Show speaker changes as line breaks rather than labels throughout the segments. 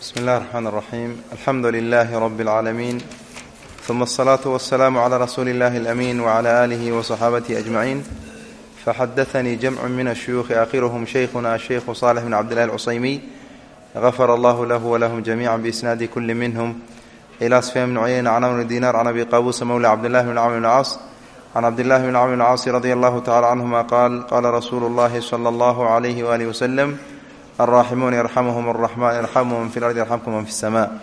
bsmi اllahi الرحmn الرaxيim alxamdu لlah rb العaalamiin ثuma الصlaaة والسlاam عlى rasuuli اllahi الأmin وعlى آlih وصxaabatihi أجmaعin faxadaثnii jamc min الshuyuuخi akhirhm shaykhuna الshaykhu صالح bn cabdالlah الcusaymiy غafar allah lah wlahm جamiعا bإsnaadi kuli minhm إlى sfyan bn cuyayna can amr dinar can abi qabuusa mawla cabdillahi bn cmr bn caas can cabdillahi bn cmr bn caasi radi allahu tacala canhuma qaal qaala rasuulu اllahi slى اllah عlyh walih wslm الراحمون يرحمهم الرحمن يرحم من في الأرض يرحمكم من في السماء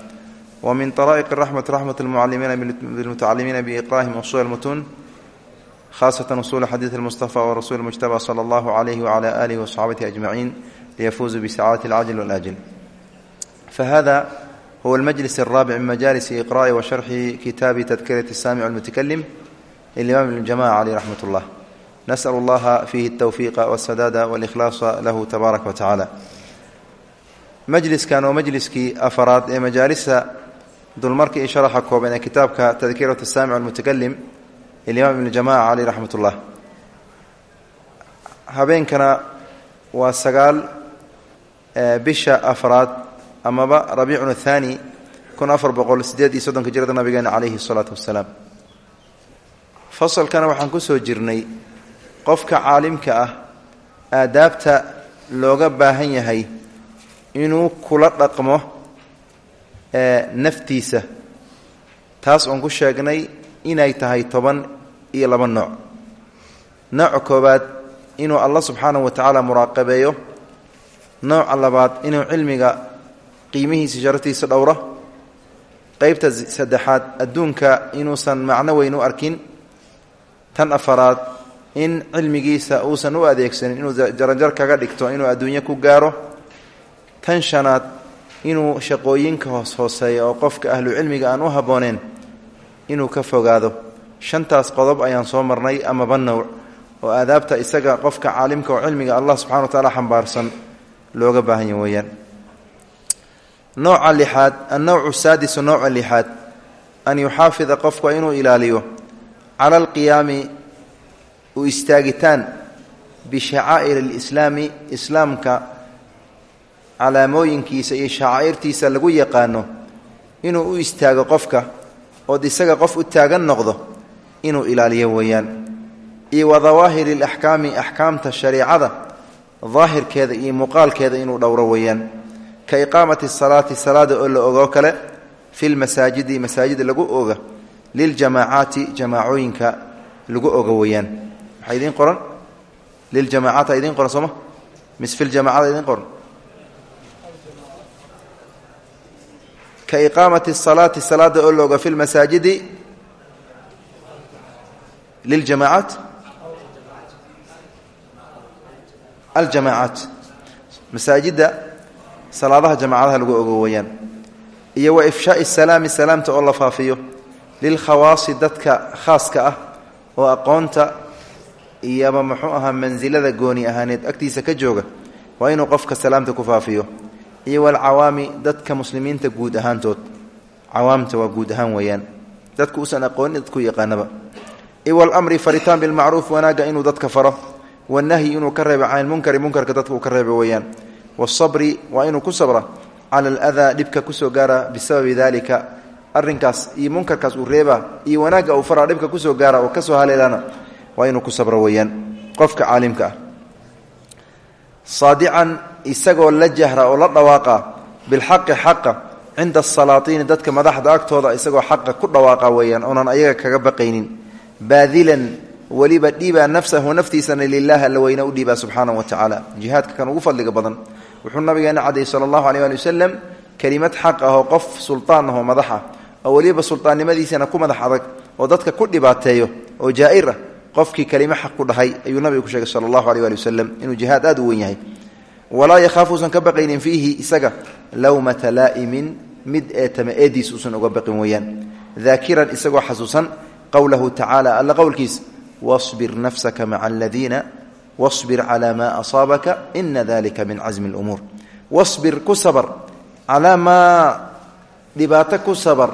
ومن طرائق الرحمة رحمة المعلمين بالمتعلمين بإقراهم أصول المتون خاصة أصول حديث المصطفى ورسول المجتبى صلى الله عليه وعلى آله وصحابته أجمعين ليفوزوا بسعادة العاجل والآجل فهذا هو المجلس الرابع من مجالس إقراء وشرح كتاب تذكرة السامع المتكلم للإمام الجماعة عليه رحمة الله نسأل الله فيه التوفيق والسداد والإخلاص له تبارك وتعالى majliskan oo majliskii afaraad ee majaalista dulmarka iyo sharaxa kooban ee kitaabka tadkirat saamic almutakalim ilimaam ibn jamaca caleyh raxmat ullah habeenkana waa sagaal bisha afraad amaba rabiicun athani kun afar boqol sideed iyo soddonka jirada nabigeena caleyhi salaatu wasalaam fasalkana waxaan ku soo jirnay qofka caalimka ah aadaabta looga baahan yahay inuu kula dhaqmo naftiisa. Taas oon ku sheegnay inay tahay toban iyo laba nooc. Nooca koowaad inuu allah subxaanahu wa tacaala muraaqabeeyo. Nooca labaad inuu cilmiga qiimihiisa sharaftiisa dhowro. Qeybta saddexaad adduunka inuusan macno weyn u arkin. Tan afaraad in cilmigiisa uusan u adeegsanin inuu jaranjar kaga dhigto inuu adduunyo ku gaaro tan shanaad inuu shaqooyinka hoos hooseeya oo qofka ahlu cilmiga aan u habbooneen inuu ka fogaado. Shantaas qodob ayaan soo marnay amaba nowc oo aadaabta isaga qofka caalimka oo cilmiga allah subxana wa tacaala xambaarsan looga baahanya weeyaan. Nooca lixaad annowcu saadisu nooca lixaad an yuxaafida qofku inuu ilaaliyo cala alqiyaami u istaagitaan bishacaa'ir alislaami islaamka calaamooyinkiisa iyo shacaa'irtiisa lagu yaqaano inuu u istaago qofka ood isaga qof u taagan noqdo inuu ilaaliyo weeyaan. Iyo wa dawaahiri alaxkaami axkaamta shareicada daahirkeeda iyo muuqaalkeeda inuu dhowro weeyaan. Ka iqaamati salaati salaada oo la ogoo kale fi lmasaajidi masaajida lagu oga liljamaacaati jamaacooyinka lagu oga weeyaan. Waxaa idiin qoran? Liljamaacaata idiin qoran sooma mis fi ljamacada idiin qoran ka iqaamati salaati salaada oo looga fi lmasaajidi liljamaacaat aljamaacaat masaajidda salaadaha jamaacadaha lagu ogo weeyaan iyo wa ifshaai salaami salaamta oo la faafiyo lilkhawaasi dadka khaaska ah oo aqoonta iyoba muxuu ahaa mansilada gooni ahaaneed agtiisa ka jooga waa inuu qofka salaamta ku faafiyo iyo walcawaami dadka muslimiinta guud ahaantood. Cawaamta waa guud ahaan weeyaan. Dadku usan aqoonin dadku yaqaanaba. Iwalamri faritaan bilmacruuf wanaagga inuu dadka faro. Wanahyi inuu ka reebo can ilmunkari munkarka dadka ka reebo weeyaan. Wasabri waa inuu ku sabra. Cala aladaa dhibka ku soo gaara bisababi dalika arinkaas iyo munkarkaas uu reeba iyo wanaagga uu faraa dhibka ku soo gaara oo ka soo haleelana waa inuu ku sabro weeyaan. Qofka caalimka ah isagoo la jahra oo la dhawaaqa bilxaqi xaqa cinda asalaatiini dadka madaxda agtooda isagoo xaqa ku dhawaaqa weeyaan oonan ayaga kaga baqaynin. Baadilan weliba dhiibaa nafsahu naftiisana lilaah alla weyne u dhiibaa subxaanahu wa tacaala. Jihaadka kan ugu fadliga badan wuxuu nabigeena cadayy sala allahu aleyh ali wasalam kelimad xaq ah oo qof sultaan ahoo madax ah oo weliba sultaannimadiisana ku madax adag oo dadka ku dhibaateeyo oo jaa'ir ah qofkii kelimo xaq ku dhahay ayuu nabiga ku sheegay sala allahu aleyh ali wasalam inuu jihaad aad u wen yahay walaa yakhaafu usan ka baqaynin fiihi isaga lowmata laa'imin mid eetama eediis uusan uga baqin weeyaan. Daakiran isagoo xasuusan qowlahu tacaala alla qowlkiis wasbir nafsaka maca aladiina wasbir calaa maa asaabaka ina dalika min casmi lumuur wasbir ku sabr calaa maa dhibaato ku sabr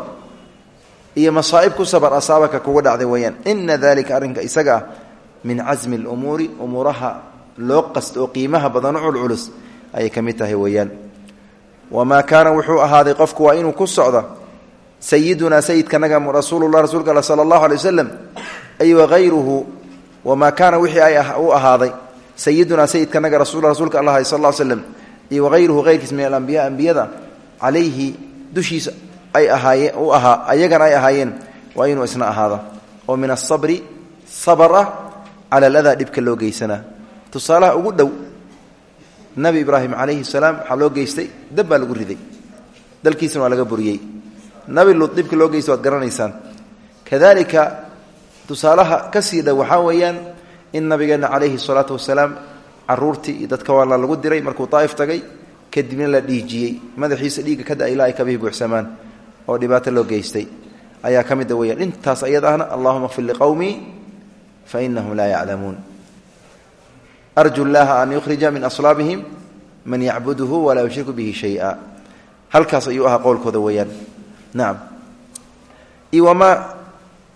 iyo masaa'ib ku sabr asaabaka kuga dhacday weeyaan. Ina dalika arrinka isaga ah min casmi lumuuri umuuraha loo qast oo qiimaha badan u culculus ayay ka mid tahay weeyaan. Wamaa kaana wuxuu ahaaday qofku waa inuu ku socda sayidunaa sayidkanaga rasuulullah rasuulka all sala allahu alay wasalam ay wahayruhu wamaa kaana wixii ay u ahaaday sayidunaa sayidkanaga rasul rasuulka allah sal l slem iyo wahayruhu hayrkiis min alambiya ambiyada calayhi dushiisa ay ahaayeen u ahaa ayagana ay ahaayeen waa inuu isna ahaada oo min asabri sabar ah cala aladaa dhibka loo geysanaa tusaalaha ugu dhow nabi ibraahim calayhi salaam waxaa loo geystay dab baa lagu riday. Dalkiisana laga buriyey. Nabi luud dhibka geystay waad garanaysaan. Kadalika tusaalaha ka sii dhow waxaa weeyaan in nabigeenna calayhi salaatu wasalaam caruurtii iyo dadka waala lagu diray markuu daa'if tagay kadibna la dhiijiyey. Madaxiisa dhiigga ka da ilaa ay buuxsamaan oo dhibaato loo geystay. Ayaa ka mida weyaan intaas ayad ahna allahuma kfir liqowmii fa inahum laa yaclamuun arju llaha an yukhrija min aslaabihim man yacbuduhu walaa yushriku bihi shaya halkaas ayuu ahaa qowlkooda weeyaan nacam wamaa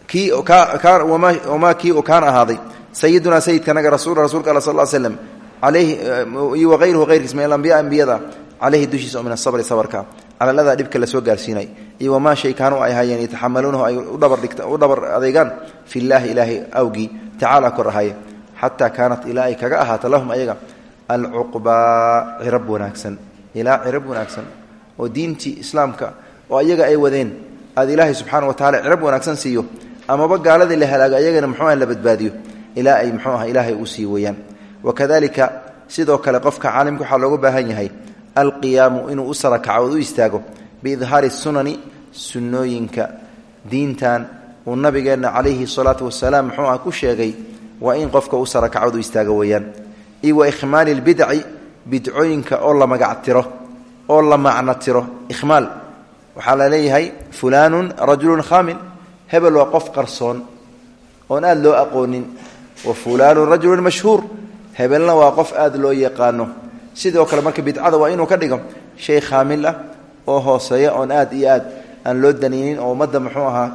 kii oo kaana ahaaday sayidunaa sayidkanaga rasul rasulka alla sal slm alayhi iyo wahayruhu hayrkiis min alambiya ambiyada caleyhi dushiisa oo min asabri sabarka calaladaa dhibka la soo gaarsiinay iyo wamaa shay kaanuu ay ahaayeen yataxamaluunahu ay u dhabar adeegaan fi llaahi ilaahay awgii tacaala kor ahaye xataa kaanat ilaa ay kaga ahaato lahum ayaga alcuqbaa cirab wanaagsan. Ilaa cirab wanaagsan oo diintii islaamka oo ayaga ay wadeen aad ilaahay subxaana wa tacala cirab wanaagsan siiyo amaba gaaladii la halaago ayagana muxuuah la badbaadiyo. Ilaa ay muxuu ah ilaahay uu sii weyaan wakadalika sidoo kale qofka caalimka waxaa looga baahan yahay alqiyaamu inuu u sarakaco ood u istaago biidhaari sunani sunnooyinka diintan uu nabigeenna calayhi salaatu wasalaam muxuu ah ku sheegay waa in qofka u sarakacod u istaago weeyaan. Iyo wa ikhmaali lbidci bidcooyinka oo la magac tiro oo la macno tiro. Ikhmaal waxaa la leeyahay fulaanun rajulun khaamin hebel waa qof qarsoon oon aada loo aqoonin. Wa fulaanun rajulun mashhuur hebelna waa qof aada loo yaqaano. Sidoo kale marka bidcada waa inuu ka dhigo shay khaamil ah oo hooseeya oon aad iyo aad aan loo danaynin oo ummadda muxuu ahaa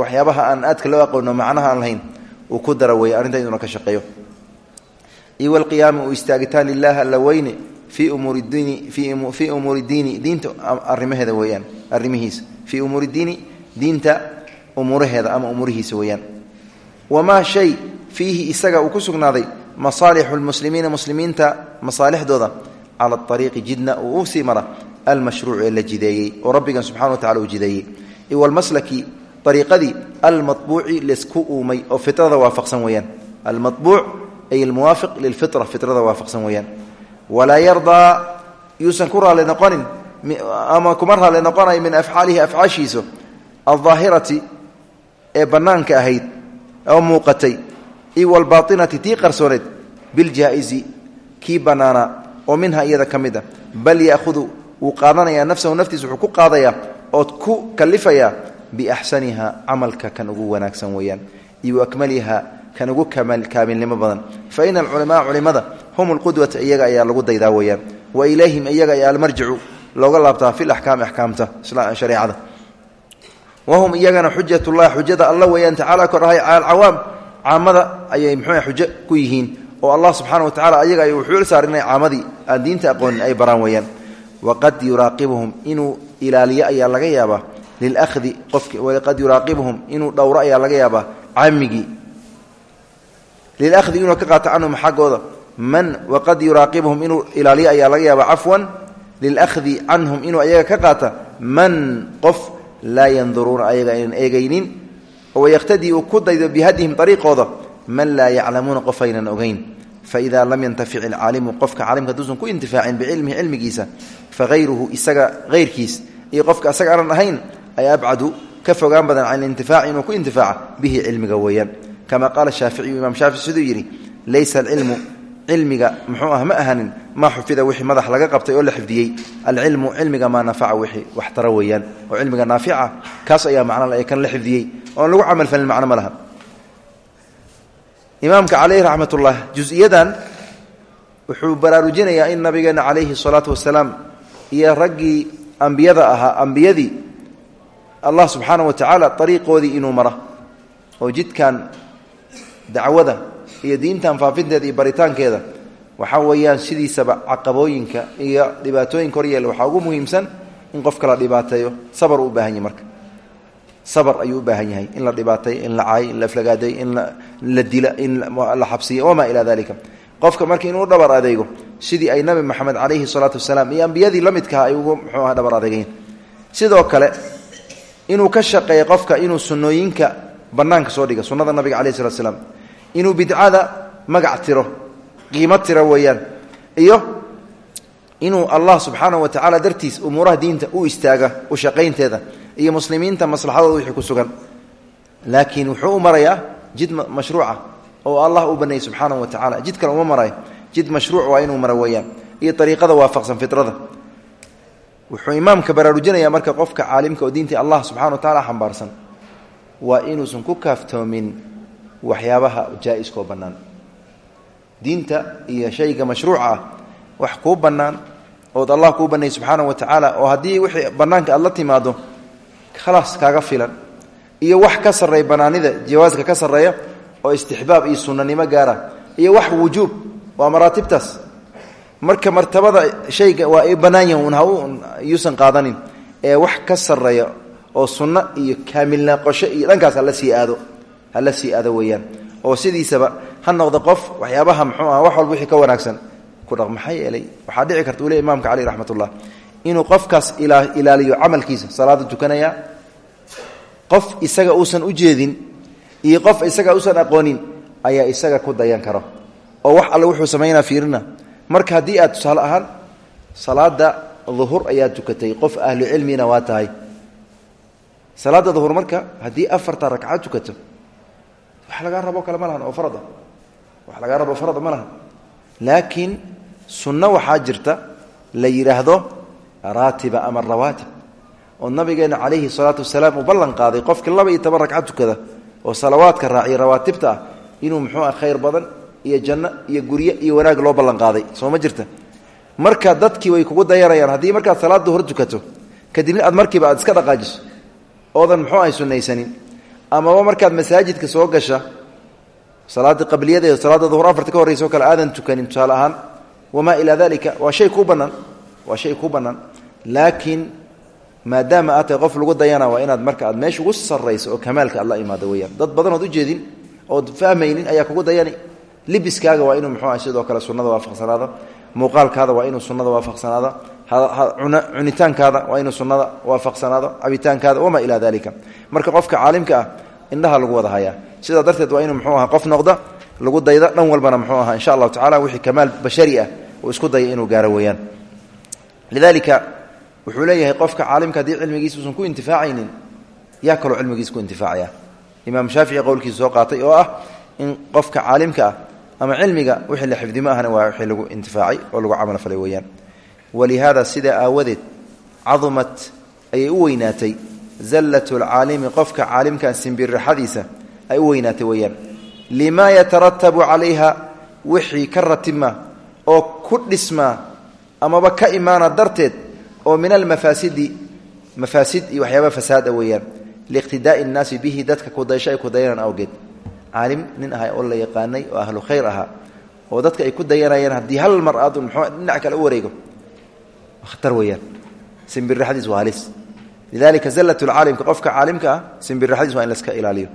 waxyaabaha aan aadka loo aqoono macnaha aan lahayn uu ku dara weeye arrinta inuuna ka shaqeeyo. Iyo walqiyaami uu istaagitaan lilah alla weyne fii umuuri diini fii umuuri diini diinta arrimaheeda weeyaan arrimihiisa. Fii umuuri diini diinta umuuraheeda ama umuurihiisa weeyaan. Wamaa shay fiihi isaga uu ku sugnaaday masaalixu lmuslimiina muslimiinta masaalixdooda cala ariiqi jidna uu mara almashruuc ee la jideeyey oo rabbigan subxana wa tacala uu jideeyey. Iwalmaslaki ariiqadii almabuuci laysku uumay oo fitrada waafaqsan weeyaan almabuuc ay almuwaafiq lilfitra fitrada waafaqsan weeyaan walaa yardaa yuusan ku raali noqonin ama kuma raali noqonayo min afcaalihi afcaashiisa aldaahirati ee bannaanka ahayd oo muuqatay iwalbaainati tii qarsooneed biljaa'izi kii bannaanaa oo minha iyada ka mid a bal ya'hudu wuu qaadanayaa nafsahu naftiisa wuxuu ku qaadayaa ood ku kalifayaa biaxsaniha camalka kan ugu wanaagsan weeyaan iyo akmaliha kan ugu kaamilnimo badan fa ina alculamaa culimada hum lqudwata iyaga ayaa lagu daydaa weeyaan wa ilayhim iyaga ayaa almarjicu looga laabtaa fi laxkaami axkaamta shareecada wahum iyagana xujatullahi xujada alla weeyaan tacaala korahay cala caamada ayay muxuu xujo ku yihiin oo allah subxana wa tacala ayaga ay wuxuu saar inay caamadii aan diinta aqoonin ay baraan weeyaan waqad yuraaqibuhum inuu ilaaliyo ayaa laga yaabaa lilahdi qofki waqad yuraaqibuhum inuu dhowro ayaa laga yaabaa caamigii lilahdi inuu ka qaato canhum xaggooda man waqad yuraaqibuhum inuu ilaaliyo ayaa laga yaabaa cafwan lilahdi canhum inuu ayaga ka qaata man qof laa yanduruuna ayaga aynan eegaynin waykhtadii uu ku daydo bihadyihim ariiqooda man laa yaclamuuna qof aynan ogeyn faida lam yantafic ilcaalimu qofka caalimka haduusan ku intifaacin bicilmihi cilmigiisa fahayruhu isaga hayrkiis iyo qofka asaga ahayn ay abcadu ka fogaan badan can intifaaci inuu ku intifaaca bihi cilmiga weeyaan. Kama qaala shaaficiyu imaam shaafici siduu yidhi laysa alcilmu cilmiga muxuu ah ma ahanin maa xufida wixii madax laga qabtay oo la xifdiyey. Alcilmu cilmiga maa nafaca wixii wax tara weeyaan. Oo cilmiga naafica kaas ayaa macno kan la xifdiyey oon lagu camalfalin macno ma laha. Imaamka caleyhi raxmatullah jusiyadan wuxuu baraarujinayaa in allah subxaana wa tacaala ariiqoodii inuu mara oo jidkan dacwada iyo diintan faafinteeda iyo baritaankeeda. Waxaa weeyaan sidiisaba caqabooyinka iyo dhibaatooyinka horyeela waxaa ugu muhiimsan in qofka la dhibaateeyo. Sabar u baahan yahy marka. Sabar ayuu u baahan yahay. In la dhibaateeyo in la caayo in la aflagaadeyo in la dila in la xabsiyo wamaa ilaa dalika qofka marka inuu dhabar adeego sidii ay nabi maxamed calayhi salaatu wasalaam iyo ambiyadii la midkaha ay ugu muxuu aha dhabar inuu ka shaqeeyo qofka inuu sunnooyinka bannaanka soo dhiga sunnada nabiga calayhi salatu salaam inuu bidcada magac tiro qiimo tiro weeyaan iyo inuu allah subxaanahu wa tacaala dartiis umuuraha diinta u istaaga u shaqaynteeda iyo muslimiinta maslaxadooda wixii ku sugan. Laakiin wuxuu u marayaa jid mashruuca oo allah u baneeyey subxaanahu wa tacala jid kale uma marayo jid mashruuc waa inuu maro weeyaan iyo ariiqada waafaqsan fitrada wuxuu imaamka baraarujinaya marka qofka caalimka oo diintii allah subxana wa tacala xambaarsan. Waa inuusan ku kaaftoomin waxyaabaha jaa-iskoo bannaan. Diinta iyo shayga mashruuca ah wax kuu bannaan ood allah kuu baneeyey subxaanahu wa tacaala oo haddii wixii bannaanka aad la timaado khalaas kaaga filan. Iyo wax ka sarreeya bannaanida jawaaska ka sarreeya oo istixbaab iyo sunnanimo gaara iyo wax wujuub waa maraatibtaas marka martabada shayga waa ay bannaan yahin un ha yuusan qaadanin. Ee wax ka sarreeya oo sunno iyo kaamilnaaqosho iyo dhankaas hala sii aado hala sii aado weeyaan. Oo sidiisaba ha noqda qof waxyaabaha muxuu ah wax walba wixii ka wanaagsan ku dhaq maxaa yeelay? Dhici karta uu le imaamka caleyh raxmat ullah inuu qofkaas ilaaliyo camalkiisa salaada tukanaya qof isaga uusan u jeedin iyo qof isaga uusan aqoonin ayaa isaga ku dayan karo. Oo wax alle wuxuu samaynaa fiirina marka haddii aad tusaale ahaan salaada duhur ayaad tukatay qof ahlu cilmina waa tahay. Salaada duhur marka haddii afarta ragcad tukato wax lagaa rabo kale ma lahan oo farada. Wax lagaa rabo farada ma lahan. Laakiin sunno waxaa jirta la yidhaahdo raatiba ama rawaatib oo nabigeena calayhi salaatu wasalaam uu ballan qaaday qofkii laba iyo toban ragcad tukada oo salawaadka raaciya rawaatibta ah inuu muxuu ah khayr badan iyo janno iyo guryo iyo wanaag loo ballan qaaday. Soo ma jirta? Marka dadkii way kugu dayanayaan haddii markaad salaada hor tukato kadibna aad markiiba aad iska dhaqaajiso. Oodan muxuu ahay sunnaysanin amaba markaad masaajidka soo gasha salaada qabliyadeeda salaada duhur afarta ka horreysa oo aadan tukanin tusaale ahaan wamaa ilaa dalika waa shay kuu bannaan waa shay kuu bannaan laakiin maadaama aad qof lagu dayana waa inaad marka aad meesha ugu sarrayso oo kamaalka aad la imaado weyaan dad badanood ujeedin ood fahmaynin ayaa kugu dayani libiskaaga waa inuu muxuu ah sidoo kale sunnada waafaqsanaado muuqaalkaada waa inuu sunnada waafaqsanaado cunitaankaada waa inuu sunnada waafaqsanaado cabitaankaada wamaa ilaa dalika marka qofka caalimka ah indhaha lagu wada hayaa. Sidaa darteed waa inuu muxuu aha qof noqda lagu dayda dhan walbana muxuu aha insha allahu tacala wixii kamaal bashari ah uu isku daya inuu gaaro weeyaan. Lidalika wuxuu leeyahay qofka caalimka haddii cilmigiisa usan ku intifaacaynin yaa kaloo cilmigiisa ku intifaacaya. Imaam shaafici qowlkiisa soo qaatay oo ah in qofka caalimka ah ama cilmiga wixii la xifdimo ahna waa wixii lagu intifaacay oo lagu camal falay weeyaan. Walihaada sidaa aawadeed cadumat ayay u weynaatay. Zallatu lcaalimi qofka caalimkan simbirraxadiisa ay u weynaatay weeyaan. Limaa yataratabu calayha wixii ka ratibma oo ku dhismaa amaba ka imaana darteed oo min almafaasidi mafaasid iyo waxyaaba fasaada weeyaan. Liiqtidaai innaasi bihi dadka kudaysho ay ku dayanaan awgeed caalim nin ahaa oo la yaqaanay oo ahlu khayr ahaa oo dadka ay ku dayanayaan haddii hal mar aad mxuu dhinac kale u wareego. Khatar weeyaan. Simbirraxdiis waa halis. Lidalika zallat lcaalimka qofka caalimka ah simbirraxdiis waa in laska ilaaliyo.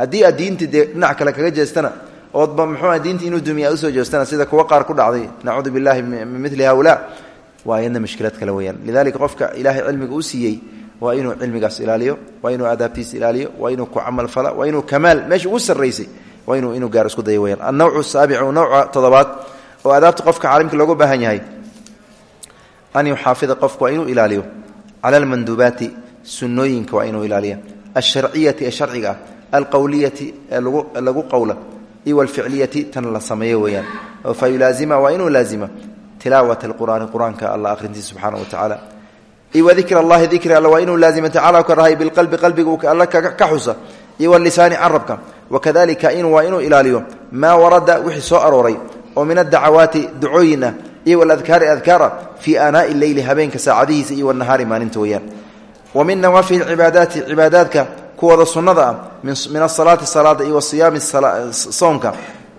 Haddii aad dhinac kale kaga jeestana oodba muxuua diinta inuu dumiya u soo jeestana sida kuwa qaar ku dhacday nacuudu billahi min mili iyadna mushkilad kale weyaan lidalika qofka ilaahay cilmiga u siiyey waa inuu cilmigaas ilaaliyo waa inuu aadaabtiisa ilaaliyo waa inuu ku camal fala waa inuu kamaal meesha ugu sarraysay waa inuu inuu gaaro isku daya weyaan annawcu saabicu nawca toddobaad oo aadaabta qofka caalimka looga baahan yahay. An yuxaafida qofku waa inuu ilaaliyo. Cala almanduubaati sunnooyinka waa inuu ilaaliya. Alsharciyati ee sharciga ah alqowliyati ee lagu qowla iyo walficliyati tan la sameeyo weeyaan. Fa waa inuu laazima tilaawat alqur'aani qur'aanka alla akhrintiisa subxaana wa tacaala wadikr allahi dikri alla waa inuu laazima tacala ka rahay bilqalbi qalbiga alla ka xusa iyo walisaani carabka wakadalika in waa inuu ilaaliyo maa warada wixii soo arooray oo min adacawaati ducooyin ah iyo waladkaari adkaara fii aanaa'i leyli habeenka saacadihiisa iyo wanahaari maalinta weeyaan wa min nawaafihi cibaadaati cibaadaadka kuwooda sunnada ah min asalaati salaada iyo wasiyaami soonka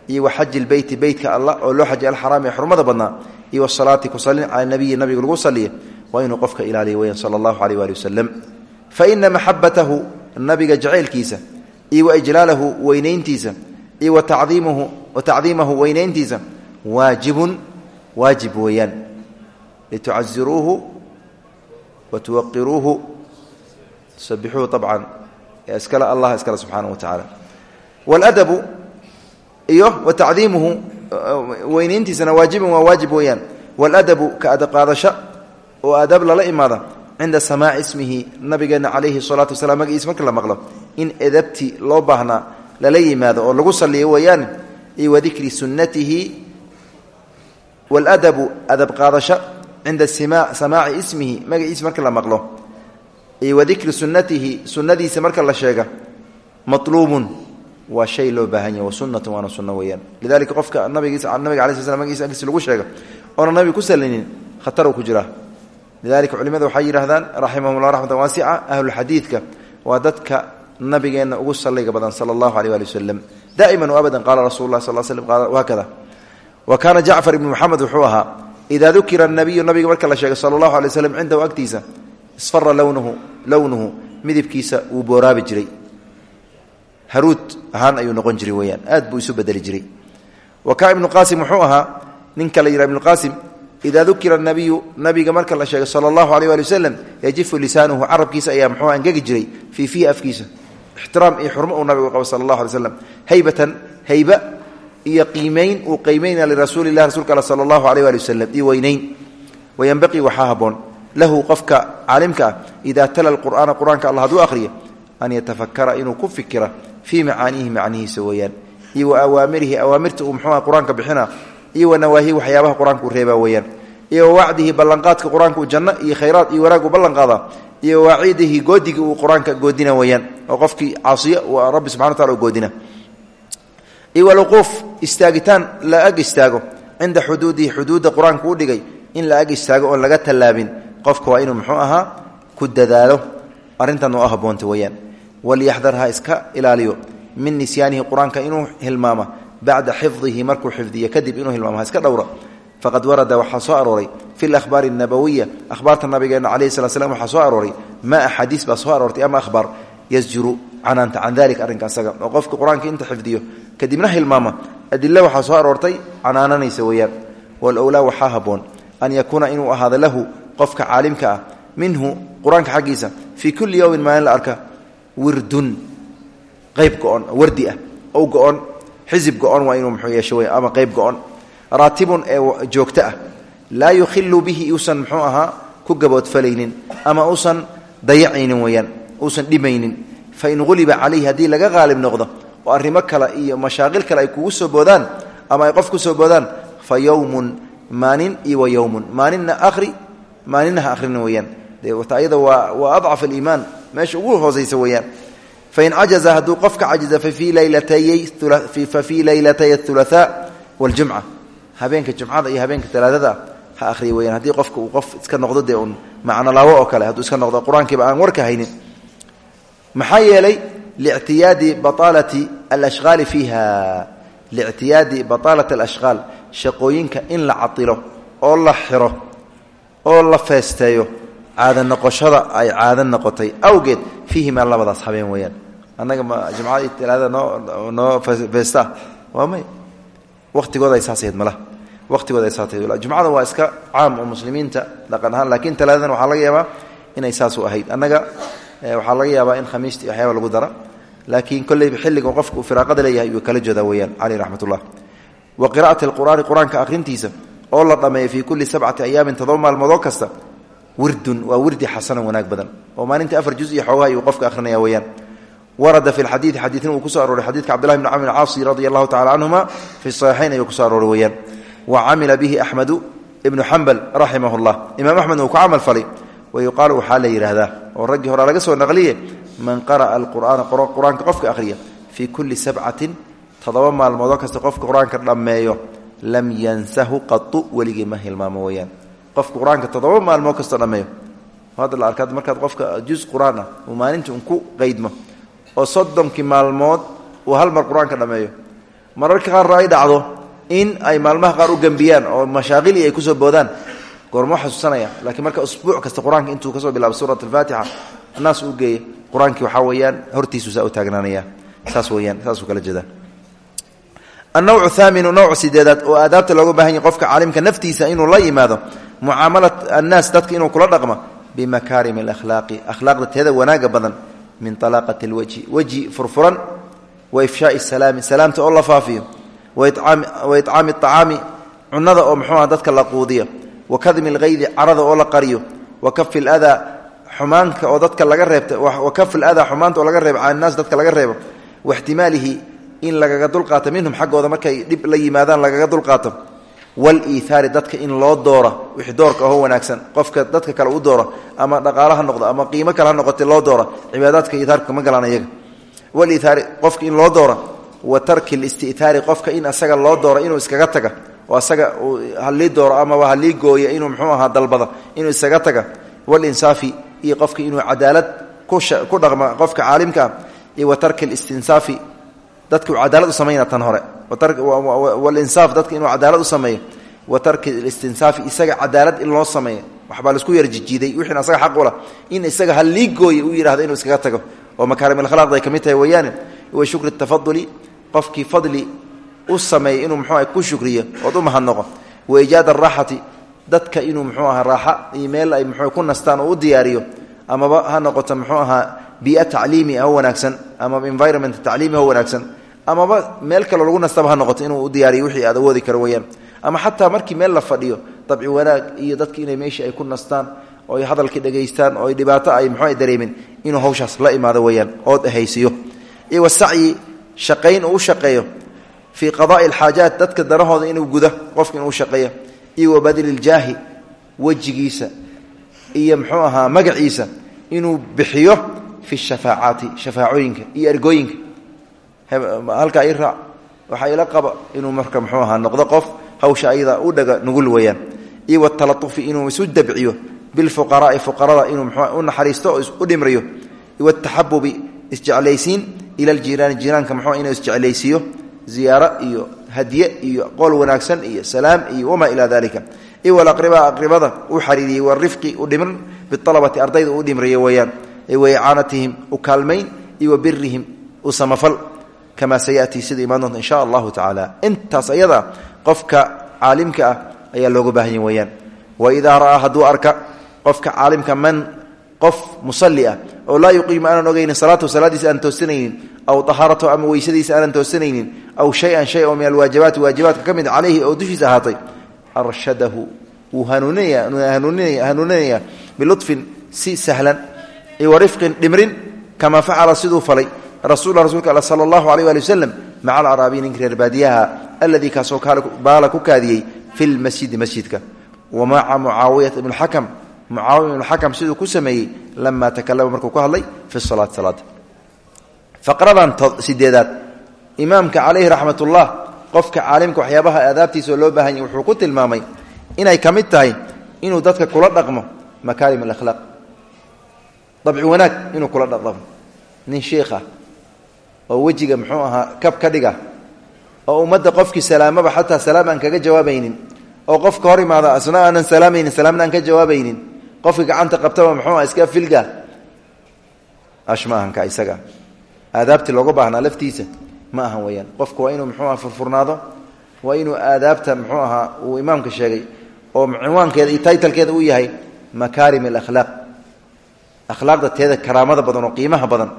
iyo wa xaji lbeyti beytka allah oo loo xajiy alxaraam ee xurmada badnaa iyo wasalaati ku salin cala nabiyi nabiga lagu saliya waa inuu qofka ilaaliya weyaan sala allahu aleyh waali wasalam fa ina maxabatahu nabiga jacaylkiisa iyo wa ijlaalahu weynayntiisa iyo wa tacdiimahu wa tacdiimahu weynayntiisa waajibun waajib weeyaan. Litucaziruuhu wa tuwaqiruuhu tusabixuuhu abcan iskale allah iskale subxaana wa tacaala wladabu iyo wa tacdiimuhu weynayntiisana waajibun waa waajib weeyaan. Waladabu ka adab qaadasho oo adab lala imaada cinda samaaci ismihi nabigeena calayhi salaatu wasalaam magaciisa marka maqlo in edabti loo baahnaa lala yimaado oo lagu saliyo weeyaan wa dikri sunnatihi waladabu adab qaadasho cinda samaaci ismihi magaciisa marka la maqlo wa dikri sunnatihi sunnadiisa marka la sheega maluubun waa shay loo baahan yahy wasunatu waana sunno weeyaan. Lidalika qofka nabigiisa nabiga ala sl sl magiisa lagu sheega oona nabiga ku salinin khatar ku jiraa lidalika culimada waxay yidhahdaan raximahumullah raxmatan waasica ahlulxadiidka waa dadka nabigeenna ugu salliga badan sala allahu aleyh ali wasalam daa'iman wa abadan qaala rasul lah sal slm hakada wa kaana jacfar ibnu moxamed wuxuu ahaa idaa dukira anabiyu nabiga marka la sheegay sala allahu alay waslam cindahu agtiisa isfara lownuhu lownuhu midibkiisa wuu booraabi jiray. Haruud ahaan ayuu noqon jiray weyaan aad buu isu bedeli jiray. Wa kaa ibnu qaasim wuxuu ahaa ninka idaa dukira nabiyu nabiga marka la sheegay sala allahu aleyh ali wasalam yajifu lisaanuhu carabkiisa ayaa muxuu angegi jiray fii fiihi afkiisa ixtiraam iyo xurmo uu nabigu qabo sala allahu alay slam haybatan hayba iyo qiimayn uu qiimayna lirasuuli lah rasulka al sala allahu aleyh ali wasalam iyo weynayn wayanbaqii waxaa haboon lahu qofka caalimka ah idaa tala lqur'aana qur'aanka alla haduu akhriyo an yatafakara inuu ku fikira fii macaaniihi macnihiisa wa awaamirihi awaamirta iyo wa nawaahihi waxyaabaha qur'aanka uu reebaa weeyaan. Iyo wa wacdihi ballanqaadka qur'aanka uu janno iyo khayraad iyo wanaag uu ballanqaadaa iyo waciidihi goodigi uu qur'aanka goodina weeyaan. Oo qofkii caasiya waa rabbi subxana wa tacala u goodina. Iyo waluquuf istaagitaan la ag istaago. Cinda xuduudihi xuduudda qur'aanka u dhigay in la ag istaago oon laga tallaabin. Qofka waa inuu muxuu ahaa? Ku dadaalo. Arrintan oo haboonta weeyaan. Walyaxdar ha iska ilaaliyo. Min nisyaanihi qur'aanka inuu hilmaama bacda xifdihi markuu xifdiyo kadib inuu hilmaamo iska dhowra faqad warada waxaa soo arooray fi lahbaari nabawiya ahbaarta nabigeena calayhi sala slam waxaa soo arooray ma axaadiis baa soo aroortay ama ahbaar yasjuru canaanta can dalika arrinka asaga oo qofka qur'aanka inta xifdiyo kadibna hilmaama. Adilo waxaa soo aroortay canaananaysa weeyaan. Walowlaa waxaa haboon an yakuuna inuu ahaado lahu qofka caalimka ah minhu qur'aanka xaggiisa fii kulli yowmin maalin la arka xisib go-on waa inuu muxuu yeesho wey ama qayb go-on. Raatibun ee joogto ah. Laa yukhilu bihi uusan muxuu ahaa ku gaboodfalaynin ama uusan dayacaynin weeyaan uusan dhimaynin. Fain huliba calayhi haddii laga qaalib noqdo oo arrimo kale iyo mashaaqil kale ay kugu soo boodaan ama ay qof ku soo boodaan fa yowmun maalin iyo wa yowmun maalinna ahri maalinna ha ahrina weeyaan. Ayada waa adcaf aliimaan. Meesha ugu hoosaysa weeyaan fain cajaza hadduu qofka cajiza fa fii laylatay athulahaa waljumca habeenka jumcada iyo habeenka talaadada ha ahriya weyaan haddii qofka uu qof iska noqdo dee un macno laawo oo kale hadduu iska noqdo qur'aankiiba aan warka haynin maxaa yeelay lictiyaadi baaalati alashhaali fiiha lictiyaadi bataalati alashhaal shaqooyinka in la cadilo oo la xiro oo la feesteeyo caada noqoshada ay caado noqotay awgeed fiihimaa labadaas habeen weeyaan annaga ma jumcada iyo talaadada noo noo feesta waa ay saasayd malaha wakhtigooda ay saasay jumcada waa iska caam oo muslimiinta dhaqan ahaan laakiin talaadadan waxaa laga yaabaa inay saasu ahayd. Annaga waxaa laga yaabaa in khamiista iyo waxyaaba lagu dara. Laakiin kolleyba xilliga qofka firaaqada leeyahay uu kala joodaa weeyaan caleyh raxmat ullah wa qira'ati alqur'aani qur'aanka akhrintiisa oo la dhammeeyo fii kulli sabcati ayaamin todoba maalmoodoo kasta wirdun waa wirdi xasanan wanaag badan. Oo maalinta afar juz iyo xoogaha ayuu qofka akhrinaya weeyaan warada fi lxadiidi xadiidin uu kuso arooray xadidka cbdillahi bn camr caasi radia allahu tacala canhuma fi saxiixayn ayuu kuso arooray weeyaan wa camila bihi axmedu ibnu xambal raximah llah imaam axmedna uu ku camal falay wa yuqaalu waxaa la yidhaahdaa oo raggii hore laga soo naqliye man qara'a alqur'aana qur'aanka qofka akhriya fii kulli sabcatin toddoba maalmoodoo kasta qofka qur'aanka dhammeeyo lam yansahu qatu weligii ma hilmaamo weyaan qofka qur'aanka toddoba maalmood kasta dhammeeyo hadda la arkaad markaad qofka juz qur'aan ah uu maalinta un ku qaydmo oo soddonkii maalmood uu hal mar qur'aanka dhammeeyo mararka qaarna ay dhacdo in ay maalmaha qaar u gembiyaan oo mashaaqili ay ku soo boodaan. Goormo xasuusanaya laakiin marka usbuuc kasta qur'aanka intuu ka soo bilaabo suurat alfaatixa naas u geeya qur'aankii waxaa weeyaan hortiisu saa u taagnaanaya. Saas weyaan saasuu kala jeedaa annawcu thaaminu nawc sideedaad oo aadaabta looga baahan yahy qofka caalimka naftiisa inuu la yimaado mucaamalat annaas dadka inuu kula dhaqmo bimakaarim alakhlaaqi. Akhlaaqda teeda wanaaga badan min alaaqati alwajhi weji furfuran wa ifshaai salaami salaamta oo la faafiyo wa icaami acaami cunada oo muxuuah dadka la quudiyo wa kadmi algaydi carada oo la qariyo wa kafi ladaa xumaanka oo dadka laga reebta wa kafi ladaa xumaanta oo laga reebo can innaas dadka laga reebo waxtimaalihi in lagaga dulqaato minhum xaggooda markay dhib la yimaadaan lagaga dulqaato waliihaari dadka in loo doora wixii doorka aho wanaagsan qofka dadka kale u doora ama dhaqaalo ha noqdo ama qiimo kale ha loo doora cibaadaadka ihaarka ma galaan iyaga. Waliihaari qofka in loo doora wa tarki listi'haari qofka in asaga loo dooro inuu iskaga taga oo asaga halii dooro amaba halii gooya inuu mxuu ahaa dalbada inuu isaga taga walinsaafi iyo qofka inuu cadaalad ku dhaqma qofka caalimka ah iyo tarki listinsaafi dadka uu cadaalad u samayna tan hore. Walinsaaf dadka inuu cadaalad u sameeyo. Wa tarki listinsaafi isaga cadaalad in loo sameeyo. Waxbaa la isku yarjijiiday wixiina asaga xaq ula in isaga halii gooya uu yidhahdo inuu iskaga tago. Oo makaarim alkhlaaqd ay ka mid tahay weeyaane. Wa shukri tafaduli qofkii fadli u sameeya inuu mxuu aha ku shukriyo ood u mahadnoqo. Wa iijaad araaxati dadka inuu mxuu aha raaxa iyo meel ay mxuu ku nastaan oo u diyaariyo. Amaba ha noqoto mxuu ahaa biia tacliimi ho wanaagsan amaba environment tacliimi ho wanaagsan amaba meel kaloo lagu nastaba ha noqoto inuu u diyaariyo wixii aad awoodi karo weyaan ama xataa markii meel la fadhiyo dabci wanaag iyo dadki inay meeshii ay ku nastaan oo ay hadalkii dhegaystaan oo ay dhibaato ay mxuu dareemin inuu hawshaas la imaado weyaan ood haysiyo iyo wasacyi shaqayn uu shaqeeyo fii qadaai alxaajaat dadka danahooda inuu guda qofka inuu shaqeeyo. Iyo wa badli ljaahi wejigiisa iyo mxuu ahaa magaciisa inuu bixiyo fi shafaacaati shafaacooyinka iyo ergooyinka halkaa i raac waxaa ila qaba inuu marka mxuu ahaa noqdo qof hawsha ayada u dhaga nugul weeyaan. Iyo watalatufi inuu isu dabciyo bilfuqaraai fuqarada inuu mxu u naxariisto oo u dhimriyo. Wataxabubi isjeclaysiin ila ljiraani jiraanka mxuu inuu isjeclaysiiyo ziyaaro iyo hadye iyo qool wanaagsan iyo salaam iyo wamaa ilaa dalika iyo walaqriba aqribada u xariiriyey warifqi u dhimr bialabati ardayda u dhimriyo weeyaan. Wa icaanatihim u kaalmayn iyo wa birihim u samafal kamaa sayatii sida imaan doonta insha allahu tacaala intaas ayada qofka caalimka ah ayaa looga baahanya weyaan waidaa ra'aa hadduu arka qofka caalimka man qof musalli ah oo laa yuqiimu aanan ogaynin salaatahu salaadiisa aan toosanaynin aw ahaaratahu ama weysadiisa aanan toosanaynin aw shay-an shay oo min alwaajibaati waajibaadka ka mid caleyhi oo dushiisa ahaatay arshadahu wuu hanuuninaya bilufin si sahlan warifqin dhimrin kamaa facala rasul rasulka all sala allahu aleyh ali waslem maca alcaraabiy ninka reer baadiyaha aladii kaasoo baala ku kaadiyey fi lmasjidi masjidka. Wa maca mucaawiyata mucaawiya ibn xakam siduu ku sameeyey lama takalama markuu ku hadlay fi salaati salaada faqradan sideedaad imaamka caleyhi raxmat ullah qofka caalimka waxyaabaha aadaabtiisa oo loo baahan yahy wuxuu ku tilmaamay inay ka mid tahay inuu dadka kula dhaqmo makaarim alakhlaaq. Dabci wanaag inuu kula dhaqmo. Nin shiikha oo wejiga muxuu ahaa kab ka dhiga oo ummadda qofkii salaamaba xataa salaam aan kaga jawaabaynin oo qofka hor imaada asna aanan salaamaynin salaamna aan ka jawaabaynin. Qofka gacanta qabtaba muxuu aha iska filga. Ash ma ahanka isaga. Aadaabtii looga baahnaa laftiisa. Ma ahan weyaan qofku waa inuu muxuu aha furfurnaado waa inuu aadaabta muxuu ahaa uu imaamka sheegay oo cinwaankeeda iyo taytalkeeda uu yahay makaarim alakhlaaq. Akhlaaqda teeda karaamada badan oo qiimaha badan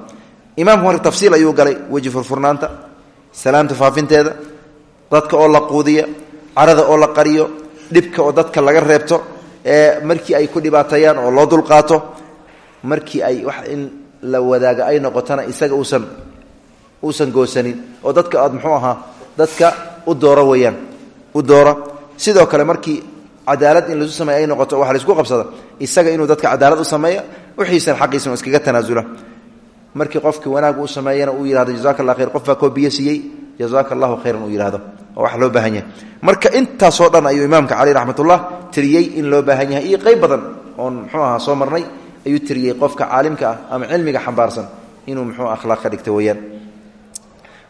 imaamku marka tafsiil ayuu galay weji furfurnaanta salaamta faafinteeda dadka oo la quudiya carada oo la qariyo dhibka oo dadka laga reebto ee markii ay ku dhibaateeyaan oo loo dulqaato markii ay wax in la wadaaga ay noqotona isaga uusan uusan goosanin oo dadka aad muxuu ahaa dadka u dooro weyaan u doora sidoo kale markii cadaalad in lasu sameeya ay noqoto waxa la isku qabsada isaga inuu dadka cadaalad u sameeya wixiisan xaqiisan iskaga tanaasula markii qofkii wanaag uu sameeyana uu yihahdo jazaka allah khayr. Qof baa koo biyo siiyey khayran uu yihahdo wax loo baahan yahay. Marka intaasoo dhan ayuu imaamka caleyh raxmatullah tiriyey in loo baahan yahay. Qayb badan oon muxuu ahaa soo marnay ayuu tiriyey qofka caalimka ah ama cilmiga xambaarsan inuu muxuu akhlaaq ka dhigta weyaan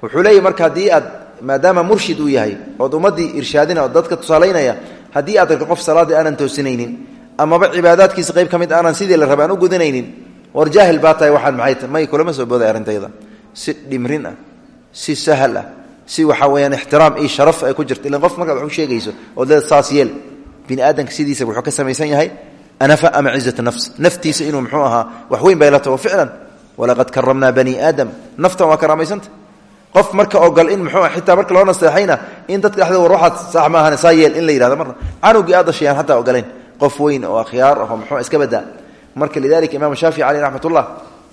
wuxuu leeyahy marka haddii aad maadaama murshid uu yahay ood ummaddii irshaadina oo dadka tusaalaynaya haddii aad qof salaaddii aanan toosinaynin amaba cibaadaadkiisa qayb ka mid aanan sidii la raba u gudanaynin war jaahil baa tahay waxaan maxay tahay? May kulama soo booday arrintayda si dhimrin ah si sahal ah si waxaa weyaan ixtiraam iyo sharaf ay ku jirto. Ilan qof markaad wax u sheegayso ood leeda saas yeel bini aadamka sidiisa wuxuu ka samaysan yahay anafa ama cizata nafs? Naftiisa inuu muxuu ahaa wax weyn bay la taho ficlan. Walaqad karamnaa bani aadam. Naftan waa karaamaysanta qof marka ogol in muxuu xitaa marka loo nasteexayna in dadka dhexdooda war waxaad sax ma ahan saa yeel in la yidhahdo marna canugii aad dhashayaan hataa ogoleen qof weyn oo akhyaar aho muxuu iska badaa marka lidalika imam shaafici caleyh raxmat ullah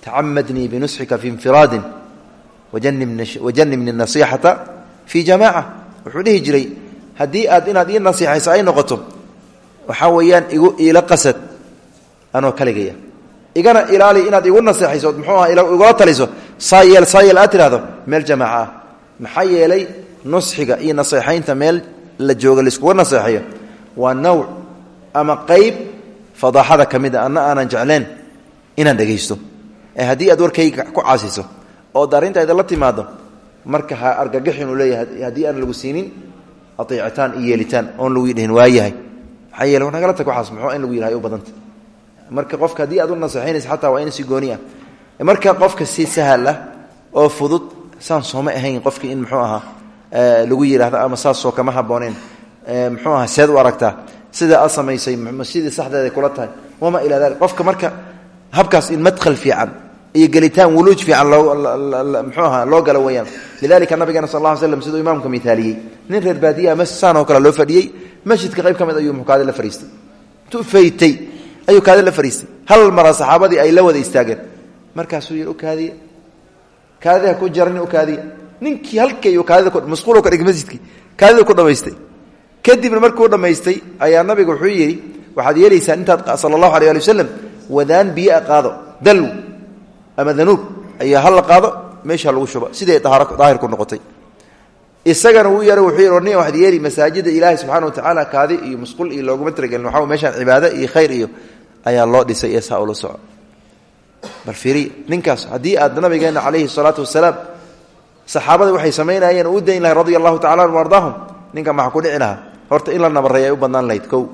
tacamadnii binusxika fi infiraadin wajanibni nasixata fii jamaaca. Wuxuu dhihi jiray haddii aad inaad ii nasiixayso ay noqoto waxaa weeyaan igu iila qasad anoo kaligaya igana ilaali inaad igu naseexayso muxuu aha igula taliso saa yeel saa yeel aad tidhahdo meel jamaaca ah. Maxaa yeelay nusxiga iyo naseexaynta meel la jooga laiskuga naseexayo waa nawc ama qayb fadaaxada ka mid a anna aanan jecleen inaan dhegaysto. Ee haddii aad warkayga ku caasiso ood arrintaada la timaado marka ha argagixin uu leeyahay haddii aan lagu siinin aeecitaan iyo yeelitaan lagu dhihin waayahay maxaa yeele nagala tag waxaas in lagu yidhahay u badanta. Marka qofka haddii aad u naseexaynaysa xataa waa in si gooni ah. Marka qofka si sahal ah oo fudud saan sooma ahayn qofki in muxuu ahaa lagu yidhaahdo ama saasoo kama habooneen muxuu aha seed u aragtaa sida aad samaysay sidii saxdeeda kula tahay wamaa ilaa dalik. Qofka marka habkaas in madkhal fiican iyo gelitaan wuluuj fiican mxuu aha loo galo weyaan lidalika nabigeena sal lla ly slam siduu imaamka mithaaliyey. Nin reer baadiyaha m saan oo loo fadhiyey masjidka qayb ka ayuu kaadi la fariistay. Faytay ayuu kaadi la fariistay. Hal mara saxaabadii ay la wada istaageen. Markaasuu yidhi ukaadiya kaadida ku jaran ukaadiya ninkii halkay kaadida masquul ka dhig masjidkii kaadida ku dhamaystay kadibna markuu dhammaystay ayaa nabiga wuxuu yidhi waxaad yeelaysaan intaad sala allahu alay ali wasalam wadaan biyaa qaado ama danuub ayaa hal la qaado meesha lagu shuba siday daahir ku noqotay? Isagana wuu yara wuxuu yidhi waxaad yeeli masaajida ilaahay subxana wa tacaala kaadi iyo musqul iyo looguma talagelin waxa meeshaan cibaado iyo khayr iyo ayaa loo dhisay ee saa ula bal fiiriya ninkaas haddii aad nabigeena calayhi salaatu wasalaam saxaabada waxay samaynayeen u dayn lahay radia allahu ninkan maxaa ku dhici horta in la nabareeya ay u badnaan lahayd kow.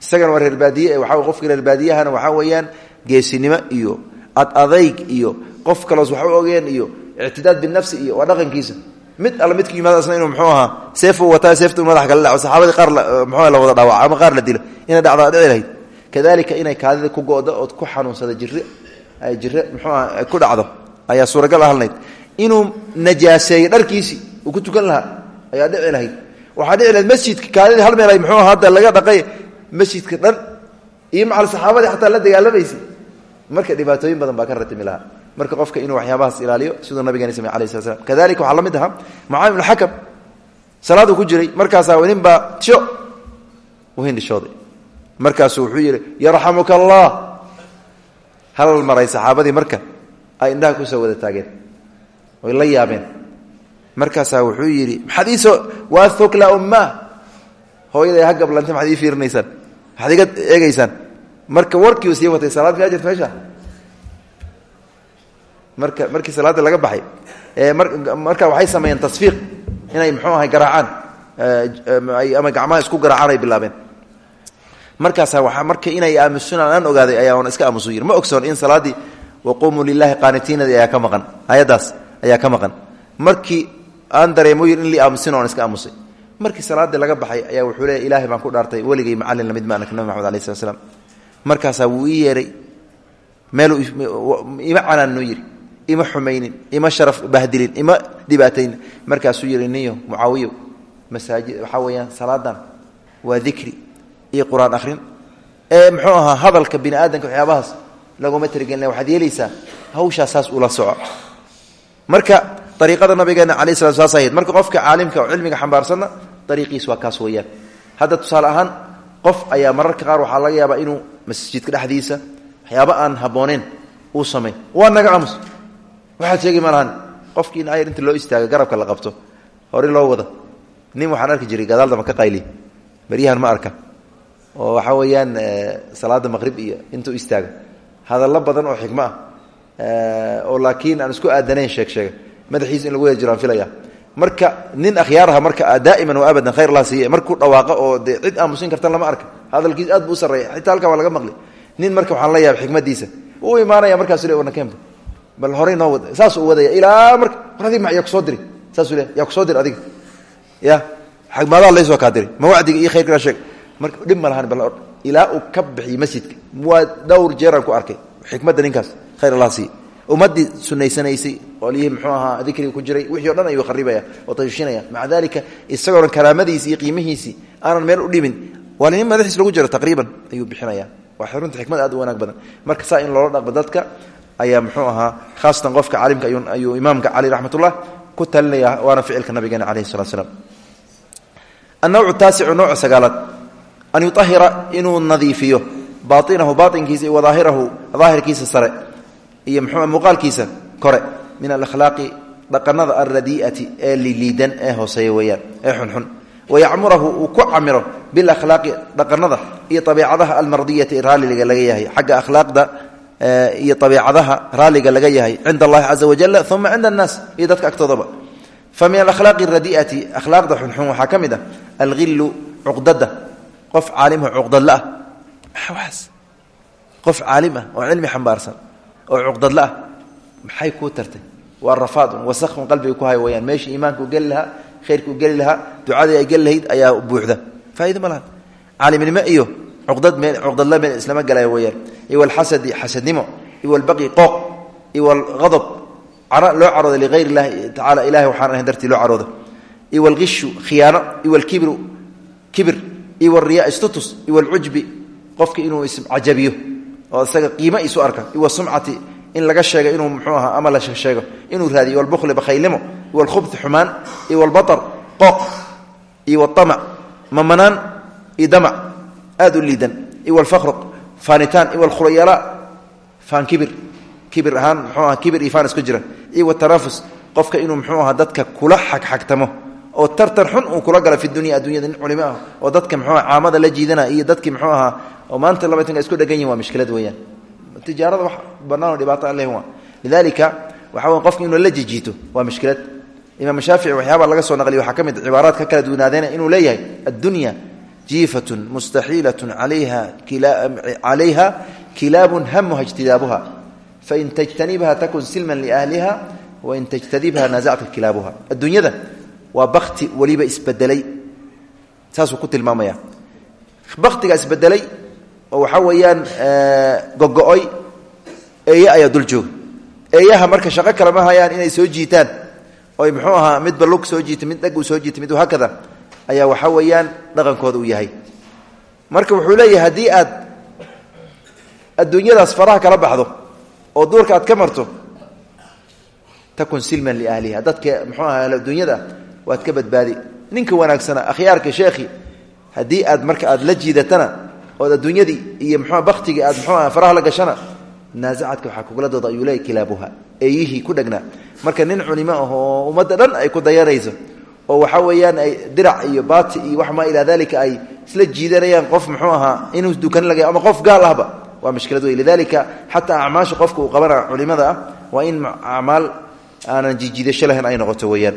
Isagana waa reer baadiye waxaa qofka reer baadiyahana waxaa geesinimo iyo ad adayg iyo qof kaloos wax u ogeen iyo ictidaad binafsi iyo waa dhaqankiisa. Mid alla midku yimaado asna inuu muxuu ahaa seefu wataa seefta madax kala dhaco saxaabadii qaar muxuu la wada dhaawaco ama qaar la dilo. Inay dhacdaa dhici lahayd. Kadalika inay kaadida ku go'do ood ku xanuunsada jire ay jire muxuu aha ku dhacdo ayaa suuragal ahalnayd inuu najaaseeyo dharkiisii uu tukan lahaa ayaa dhici lahayd waxaa dhici lahayd masjidka kaadidii hal meel ay muxuu hadda laga dhaqay masjidka dhan. Iyo macal saxaabadii xataa la dagaalamaysa marka dhibaatooyin badan baa ka ratimi lahaa. Marka qofka inuu waxyaabahaas ilaaliyo siduu nabigeena samey alayh slat slam kadalika waxaa la mid ahaa mucaawim ibn xakam salaaduu ku jiray markaasaa nin baa sho u hindhishooday markaasuu wuxuu yidhi yarxamuka allah hal maray saxaabadii marka ay indhaha ku soo wada taageen oy la yaabeen markaasaa wuxuu yidhi maxaad iisoo waa thukla umma hooyaday ha gablantay maxaad ii fiirinaysaan? Maxaad iga eegaysaan? Marka sii marka markii salaada laga baxay marka waxay sameeyeen tasfiiq inay muxuu ahay garaacaan ama gacmaha isku garaacaan bilaabeen. Markaasa waa marka inay aamusunaan aan ogaaday ayaa on iska aamusu yiri ma ogsoon in salaaddii waquumuu lilahi qaanitiinadii ayaa ka maqan ayaddaas ayaa ka maqan. Markii aan dareemo yiri in lii aamusina on iska aamusay. Markii salaadii laga baxay ayaa wuxuu leeya ilaahay baan ku dhaartay weligay macallin la mid ma anak nabi maxamed alai slat slam markaasaa wuu ii yeeray meeluu ima canaannuu yidhi ima xumaynin ima sharaf bahdilin ima dhibaataynin. Markaasuu yidhi niyo mucaawiyo masaajid waxaa weeyaan salaadan waa dikri iyo qur'aan akhrin. Ee muxuu ahaa hadalka bini aadamka waxyaabahaas laguma tirigelina waxaad yeelaysaa hawshaa saas ula soco. Marka ariiqada nabigeena alai slat saas marka qofka caalimka cilmiga xambaarsanna ariiqiis waa kaas weeyaan. Hadda tusaale ahaan qof ayaa mararka qaar waxaa laga yaabaa inuu masjidka dhexdiisa waxyaaba aan habooneen uu samay waa naga aamus waxaad sheegi ma lahan qofkii in inta loo istaaga garabka la qabto hore loo wada nin waxaan arki jiray gadaaldama ka qayli baryahan ma arka. Oo waxaa weeyaan salaada maqrib iyo intuu istaaga hadallo badan oo xikmo ah. Oo laakiin aan isku aadanayn sheeg madaxiisa in lagu jiraan filaya. Marka nin akhyaaraha marka daa'iman wa abadan khayr laa siiye markuu dhawaaqo oo dee cid aamusin kartan lama arka. Hadalkiis aad buu u sarreeya xitaa halkan waa laga maqli nin marka waxaan la yaaba xikmadiisa uu imaanaya markaasu le wanakeenba bal horey noo wad saasuu wadaya ilaa marka war adig ma yaa ku soo diri. Saasuu le yaa ku soo dir adiga. Ya maadaa laysoo kaa diri. Ma wacdiga iyo khayrkaa sheeg. Marka dhib ma lahan bal ilaa uu ka bixiy masjidka. Waa dhowr jeeraan ku arkay xikmadda ninkaas khayr allah siiye ummadii sunaysanaysay oolihii mxuu ahaa dikriga ku jiray wixii o dhan ayuu kharibaya oo tashishinaya maca dalika isagoona karaamadiisi iyo qiimihiisii aanan meel u dhimin waa nin lagu jiro taqriiban ayuu bixinaya. Waa runta xikmad aad u wanaag badan. Marka saa in loola dhaqmo dadka ayaa mxuu ahaa khaasatan qofka caalimka ayuu imaamka cali raxmatullah ku talinaya waana ficilka nabigeena caleyhi salat slam annawcu an yuahira inuu nadiifiyo baainahu baainkiisa iyo wadaahirahu daahirkiisa iyo mxuu muuqaalkiisa kore min alakhlaaqi dhaqanada alradii'ati ee liliidan ee hooseeya weeyaan ee xunxun. Wayacmurahu uu ku camiro bilakhlaaqi dhaqanada iyo abiicadaha almardiyati raaliga laga yahay xagga akhlaaqda iyo abiicadaha raaliga laga yahay cinda allahi caza wajala uma cinda annaas iyo dadka agtoodaba fa min alakhlaaqi radii'ati akhlaaqda xunxun waxaa ka mid ah alhilu cuqdada qof caalimho cuqdadla ah. Waaas qof caalim ah oo cilmi xambaarsan oo cuqdadla ah. Maxay kuu tartay? Waa rafaadun wasakun qalbiga ku hay wayaan. Meeshii iimaanka u geli lahaa khayrka u geli lahaa ducadii ay geli lahayd ayaa buuxda. Faaida ma lahan. Caalimnimo iyo cuqdad meel cuqdadla meel islama galaya weyaan iyo walxasadi xasadnimo. Iyo walbaqi qooq. Iyo walghadab caro loo carooda ligayr illahi tacala ilahay waxaan ahayn dartii loo carooda iyo walqishu khiyaano. Iyo walkibru kibir. Iyo walriyaa istutus. Iyo walcujbi qofka inuu iscajabiyo oo isaga qiimo isu arka. Iyo wasumcati in laga sheega inuu mxuu ahaa ama la sheego. Inuu raadiyo walbukhli bakhaylnimo iyo walkhubti xumaan iyo walbatar qooq iyo walamac mamanaan iyo damac aad u liidan. Iyo walfaqru faanitaan iyo walkhulayaala faan kibir. Kibir ahaan mxuu aha kibir iyo faan isku jira. Iyo watanafus qofka inuu mxuu ahaa dadka kula xagxagtamo oo tartan xun uu kula gala fi dunya addunyada nin culimo ah oo dadka mxuu caamada la jiidana iyo dadkii mxuu ahaa oo maanta labatanka isku dhegan yihiin waa mishkilad weeyaan. Tijaarada wax banaan dhibaato aan lehin waa. Lidalika waxa wey qofka inuu la jijiito waa mishkilad imaam shaafici waxyaaba laga soo naqliy waxaa ka mid cibaaraad ka kala duwanaadeena inuu leeyahay addunya jiifatun mustaxiilatun calayha kilaabun hamuha ijtidaabuha fain tajtanibha takun silman liahliha wain tajtadibha nazacta kilaabuha. Adduunyada waa bakti weliba isbedelay. Saasuu ku tilmaamaya. Baktiga isbedelay oo waxaa weeyaan gogo-oy eeye dul jooga. Eeyaha marka shaqo kale ma hayaan inay soo jiitaan. Oy muxuu ahaa midba lug soo jiita mid dhag soo jiita mid hakada ayaa waxaa weeyaan dhaqankooda uu yahay. Marka wuxuu leeyahay haddii aad adduunyadaas faraha kala baxdo oo duurka aad ka marto takun silman liahliha dadka muxuu aha adduunyada waad ka badbaadi. Ninka wanaagsana akhyaarka sheekhi haddii aad marka aad la jiidatana ood adduunyadii iyo mxua baktigii aad mxuuaha faraha la gashana naasacadka waxaa kugula dooda ayuu leey kilaabuha eeyihii ku dhegnaa marka nin culimo ah oo ummadda dhan ay ku dayanayso oo waxa weeyaan ay dirac iyo baati iyo wax maa ilaa dalika ay isla jiidanayaan qof muxuu ahaa inuu dukan laga ama qof gaal ahba waa mushkilad wey lidalika xataa acmaasha qofka uu culimada ah in acmaal aanan jijiidasho lahayn ay noqoto weeyaan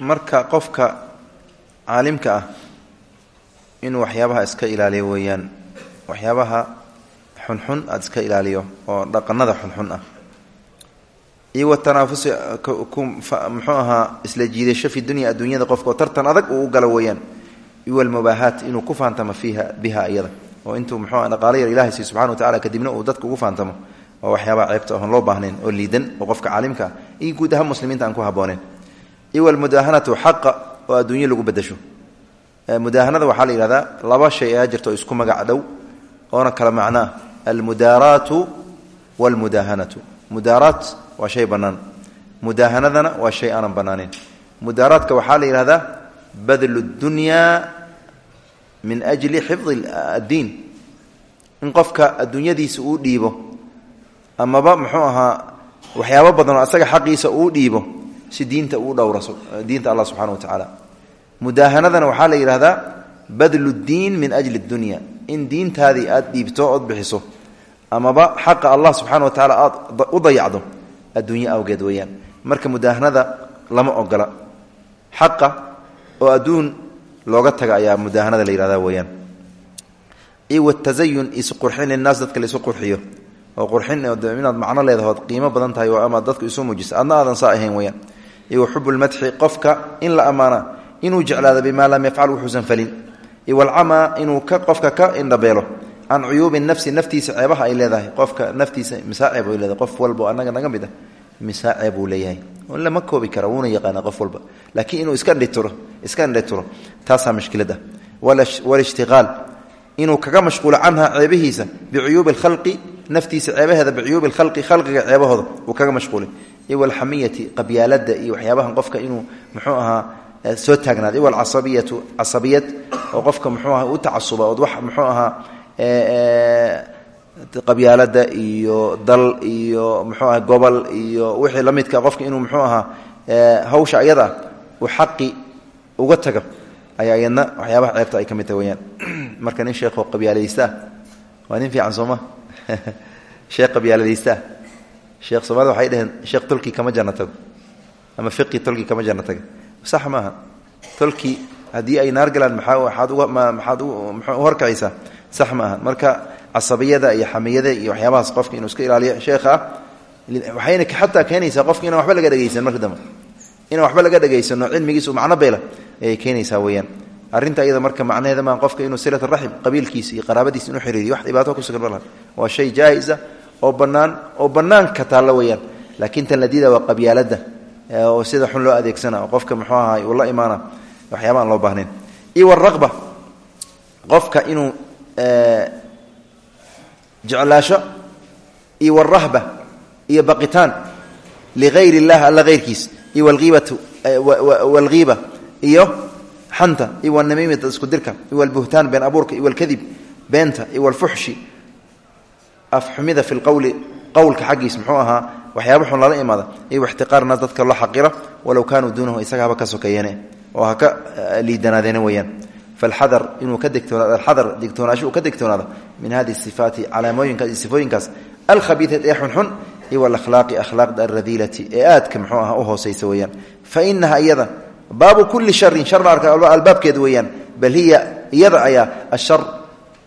marka qofka caalimka ah inuu waxyaabaha iska ilaaliyo weeyaan waxyaabaha xunxun aada iska ilaaliyo oo dhaqanada xunxun ah iyo watanaafusi muxuu ahaa isla jiidasho fi dunya adduunyada qofka oo tartan adag uu u galo weeyaan iyo almubaahaat inuu ku faantamo fiiha biha iyada oo intuu muxuu aha dhaqaalo yar ilahay siiy subxana wa kadibna uu dadka ugu faantamo waa waxyaabaha ceebta oon loo baahnayn oo liidan oo qofka caalimka ah guud ahaan muslimiinta aan ku habooneen iyo almudaahanatu xaqa oo adduunyo lagu bedasho mudaahanada waxaa la yihahdaa laba shay ayaa jirta oo isku magac dhow oona kala macno ah almudaaraatu walmudaahanatu mudaaraat waa shay bannaan mudaahanadana waa shay aanan bannaaneyn mudaaraadka waxaa la yidhahdaa badlu dunyaa min ajli xifdi addiin. In qofka adduunyadiisa uu dhiibo amaba muxuu ahaa waxyaabo badan oo asaga xaqiisa uu dhiibo si diinta uu dhowraso diinta allah subxana wa tacaala mudaahanadana waxaa la yidhahdaa badlu diin min ajli dunya. In diintaadii aad dhiibto ood bixiso amaba xaqa allah subxana wa tacaala aad u dayacdo adduunyo awgeed weeyaan. Marka mudaahanada lama ogola. Xaqa oo adduun looga taga ayaa mudaahanada la yihahda weeyaan. Iyo watazayun isqurxin linaas dadka la isu qurxiyo oo qurxin inaad macno leedahood qiimo badan tahay oo ama dadka isu muujisa adna aadan saa ahayn weyaan iyo waxubu lmadxi qofka in la ammaana inuu jeclaado bimaa lam yafcal wuxuusan falin. Iyo walcamaa inuu ka qofka ka indhabeelo. Can cuyuubi nafsi naftiisa ceebaha ay leedahay. Qofka naftiisa misaa ay leedahay? Qof walba annaga naga mid ah misaa uu leeyahay? Lama koobi kara wuuna yaqaana walba. Laakiin inuu iska ndhitiro iska ndhitiro taasaa mashkilad ah. Walishtiqaal inuu kaga mashquulo canha ceebihiisa bicuyuubi alkhalqi naftiisa ceebaheeda bicuyuubi alkhalqi khalqiga ceebahooda uu kaga mashquulay iyo walxamiyati qabyaalada iyo waxyaabahan qofka inuu muxuu ahaa soo taagnaada iyo alcasabiyatu casabiyad oo qofka muxuu aha u tacasuba ood wax muxuu ahaa qabyaalada iyo dal iyo muxuu aha gobol iyo wixii la midka qofka waxyaabaha ceebta ay ka tahay weyaan marka nin sheekoo qabyaaladaystaah waa nin fiican sooma sheekh qabyaaladaystaah sheekh soomaalida waxay dhaheen sheekh tolkii kama janna ama fiqi tolkii kama janna sax maaha. Tolkii haddii ay naar galaan maxaad u horkacaysaa? Sax ma aha marka casabiyada iyo xamiyada iyo waxyaabahaas qofka inuu iska ilaaliyo sheekha ah waxayna xataa keenaysaa qofka inaan waxba laga dhegaysan marka dambe. Inaan waxba laga dhegaysano cilmigiisu macno beela ayay keenaysaa weyaan arrinta iyada marka macnaheeda maa qofka inuu silat raxim qabiilkiisa iyo qaraabadiisa inuu xiriiriyo wax dhibaato kusugan ma laha. Waa shay jaahisa oo bannaan oo bannaanka taallo weyaan laakiin tan la waa qabyaaladda oo sida xun loo adeegsana qofka muxuu ahaay uu la imaana waxyaaba aan loo baahnayn. Iyo waraqba qofka inuu jeclaasho iyo warahba iyo baqitaan ligayr اllah alla hayrkiis iyo wlhiibatu wاlghiiba iyo xanta iyo wanamiimata iskudirka iyo albuhtaan been abuurka iyo alkadib beenta iyo alfuxshi. Afxumida fi lqowli qowlka xaggiis muxuu ahaa waxyaaba xun lala imaada iyo waxtiqaar naas dadka loo xaqira walow kaanuu duunahu isagahaba ka sokeeyeene oo ha ka eh, liidanaadeene weyaan falxadar inuu ka degtoonaadxadar degtoonaasho uu ka degtoonaado min hadihi sifaati calaamooyinkaas iyo sifooyinkaas. Alkhabiiat ee xunxun iyo alakhlaaqi akhlaaqda alradiilati ee aadka muxuu aha baabu kulli sharin sharna arka albaabkeeda weeyaan bal hiya iyada ayaa ashar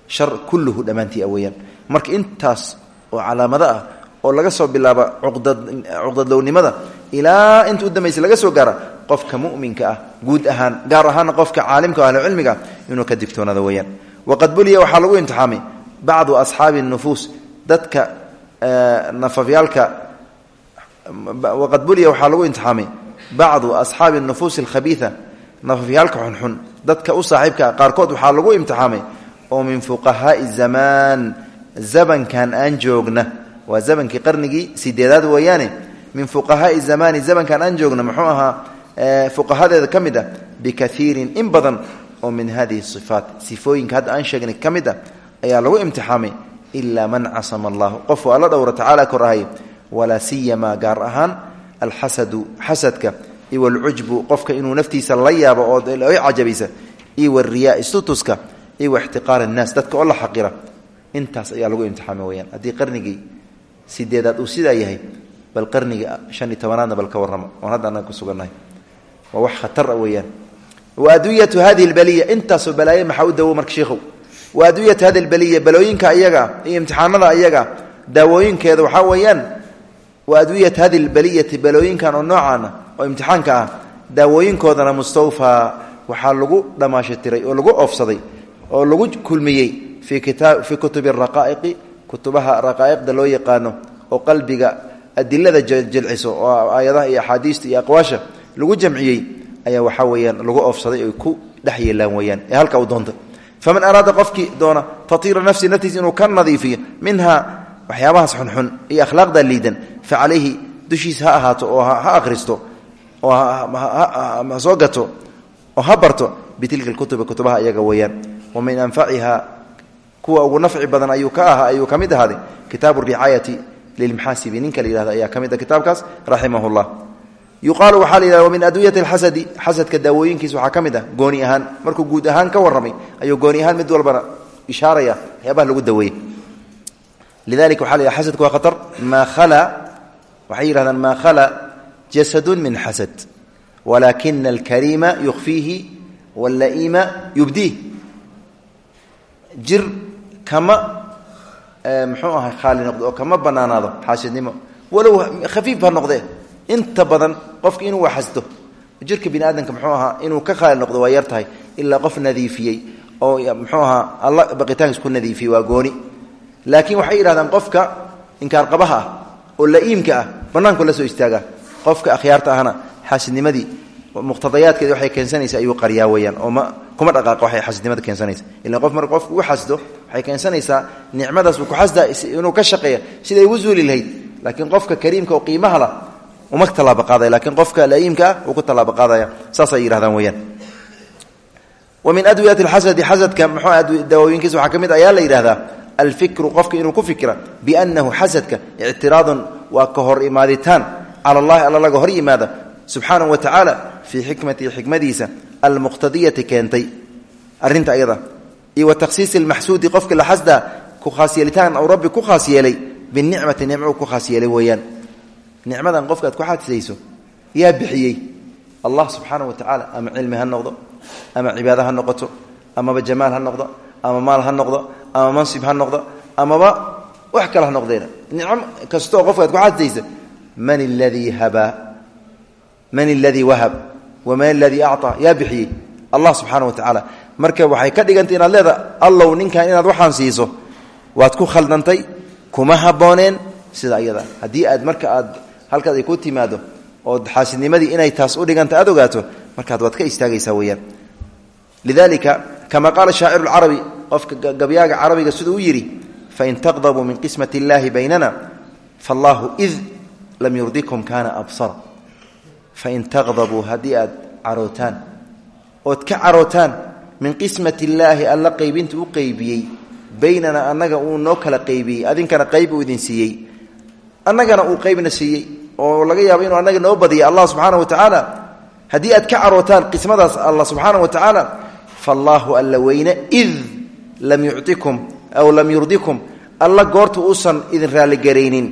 shar kulluhu dhammaantii a weeyaan. Marka intaas oo calaamado ah oo laga soo bilaaba cuqdadlownimada ilaa inta u dambaysa laga soo gaara qofka muminka ah guud ahaan gaar ahaana qofka caalimka o ahlucilmiga inuu ka digtoonaado weyaan waqad buliya waxaa lagu imtixaamay bacdu asxaabi nufuus dadka nafafyaalka waqad buliya lagu imtixaamay bacdu asxaabi nufuusi alkhabiia nafafyaalka xunxun dadka u saaxiibka qaarkood waxaa lagu imtixaamay oo min fuqahaai zamaan zamankan aan joogna waa zamankii qarnigii sideedaad weeyaane min fuqahaai zamani zamankan aan joogno muxuu ahaa fuqahadeeda ka mid ah bikaiirin in badan oo min hadihi sifaat sifooyinka hadda aan sheegnay ka mid ah ayaa lagu imtixaamay ilaa man casama allahu qofuu alla dhowra tacaala kor ahay walaa gaar ahaan alxasadu xasadka iyo walcujbu qofka inuu naftiisa la yaabo oo cajabaysa iyo wariyaa istutuska iyo waxtiqaar annaas dadka oo la xaqira. Intaas ayaa lagu imtixaamay weyaan haddii qarnigii sideedaad uu sidaa yahay bal qarniga shan iyo tobanaadna bal ka warrama oon hadda annaga ku sugannahay. Waa wax khatar a weeyaan. Wa adwiyatu hadihi lbaliya intaasoo balaaye maxaa u dawo marka sheikhow? Wa adwiyatu hadi lbaliya balooyinka ayaga iyo imtixaanada ayaga daawooyinkeeda waxaa weeyaan wa adwiyat hadi lbaliyati balooyinkan oo noocaana oo imtixaanka ah daawooyinkoodana mustawfaa waxaa lagu dhammaashatiray oo lagu oofsaday oo lagu kulmiyey fii kutubi raqaa'iqi kutubaha raqaa'iqda loo yaqaano oo qalbiga adilada jilciso oo aayadaha iyo axaadiista iyo aqwaasha lagu jamciyey ayaa waxaa weeyaan lagu oofsaday oy ku dhex yeelaan weyaan ee halka u doonta faman araada qofkii doona tatiira nafsi naftiisa inuu ka nadiifiyo minhaa waxyaabahaas xunxun iyo akhlaaqda liidan fa calayhi dushiisa ha ahaato oo ha akhristo oo ha soo gato oo ha barto bitilka kutubi kutubaha iyaga weeyaan. Wa min anfaciha kuwa ugu nafci badan ayuu ka aha ayuu ka mid ahaaday kitaabu ricaayati ninka la ayaa ka mid a kitaabkaas raximah llah yuqaalu wa min adwiyati alxasadi xasadka daawooyinkiis waxaa ka mid ah gooni ahaan markuu guud ahaan ka warramay ayuu gooni ahaan mid walbana ishaaraya waxyaabaha lagu daweeyey lidalika waxa la xasadku waa khatar maa khala waxay yidhahdaan maa khala jasadun min xasad walaakina alkariima yukhfiihi walla'iima yubdiih jir kama muxuu ahay khaali noqdo oo kama banaanaado xaasidnimo walow khafiif ha noqdee inta badan qofka inuu waxasdo jirka bini aadamka muxuu ahaa inuu ka khaali noqdo waa yar tahay ilaa qof nadiifiyey oo muxuu ahaa alla baqitaankiis ku nadiifiyey waa gooni laakiin waxay yidhahdaan qofka inkaarqabaha ah oo la'iimka ah bannaanku la soo istaaga. Qofka akhyaarta ahna xaasidnimadii muqtadayaadkeeda waxay keensanaysa ayuu qaryaa weyaan oo ma kuma dhaqaaqa waxay xaasidnimada keensanaysa ila qof marka qofku u xasdo waxay keensanaysaa nicmadaas uu ku xasdaa inuu ka shaqeeya siday ugu zuuli lahayd. Laakiin qofka kariimka oo qiimaha lah uma tallaaba qaadaya lakiin qofka la'iimka ah uu ku tallaaba qaadaya. Saasay yidhahdaan weyaan wa min adwiyati alxasadi xasadka muxuu daawooyinkiisa waxaa ka mid ayaa la yidhahdaa alfikru qofka inuu ku fikra biannahu xasadka ictiraadun waa ka hor imaaditaan. Cala allahi alla laga hor yimaada subxaanahu wa tacaala fii xikmatihi xikmadiisa almuqtadiyati keentay. Arinta ayada. Iyo wa takhsiisi almaxsuudi qofka la xasdaa ku khaas yeelitaan ou rabbi ku khaas yeelay binicmati nicmo ku khaas yeelay weeyaan. Nicmadan qofka aad ku xaadisayso yaa bixiyey. Allah subxaanahu wa ama cilmi ha noqdo ama cibaado ha noqoto amaba jamaal ha ama mansib ha noqdo amaba wax kale ha noqdeena nicmo kastoo qofkaad ku xasaysa man aladii habaa man aladii wahab? Waman aladii acطaa yaa bixiyey allah subxaana wa tacaala marka waxay ka dhigantay inaad leeda allow ninkan inaad waxaan siiso. Waad ku khaldantay kuma habooneen sida ayada haddii aad marka aad halkaas ay ku timaado ood xaasidnimadii inay taas u dhiganta aad ogaato markaad waad ka istaagaysaa weyaan lidalika kama qaala shaacir اlcarabi qofka gabyaaga carabiga siduu u yidhi fain taqdabuu min qismat اllahi baynana faاllahu id lam yurdikum kana absara. Fain taqdabuu haddii aad carootaan ood ka carootaan min qismat illaahi alla qaybinta u qeybiyey baynana annaga uu noo kala qaybiyey adinkana qayb uu idin siiyey. Annagana uu qaybna siiyey oo laga yaabo inuu annaga noo badiyay allah subxaana wa tacaala haddii ka carootaan qismadaas allah subxaana wa tacaala faallaahu alla weyne id lam yuctikum aw lam yurdikum alla goorta uusan idin raalligaraynin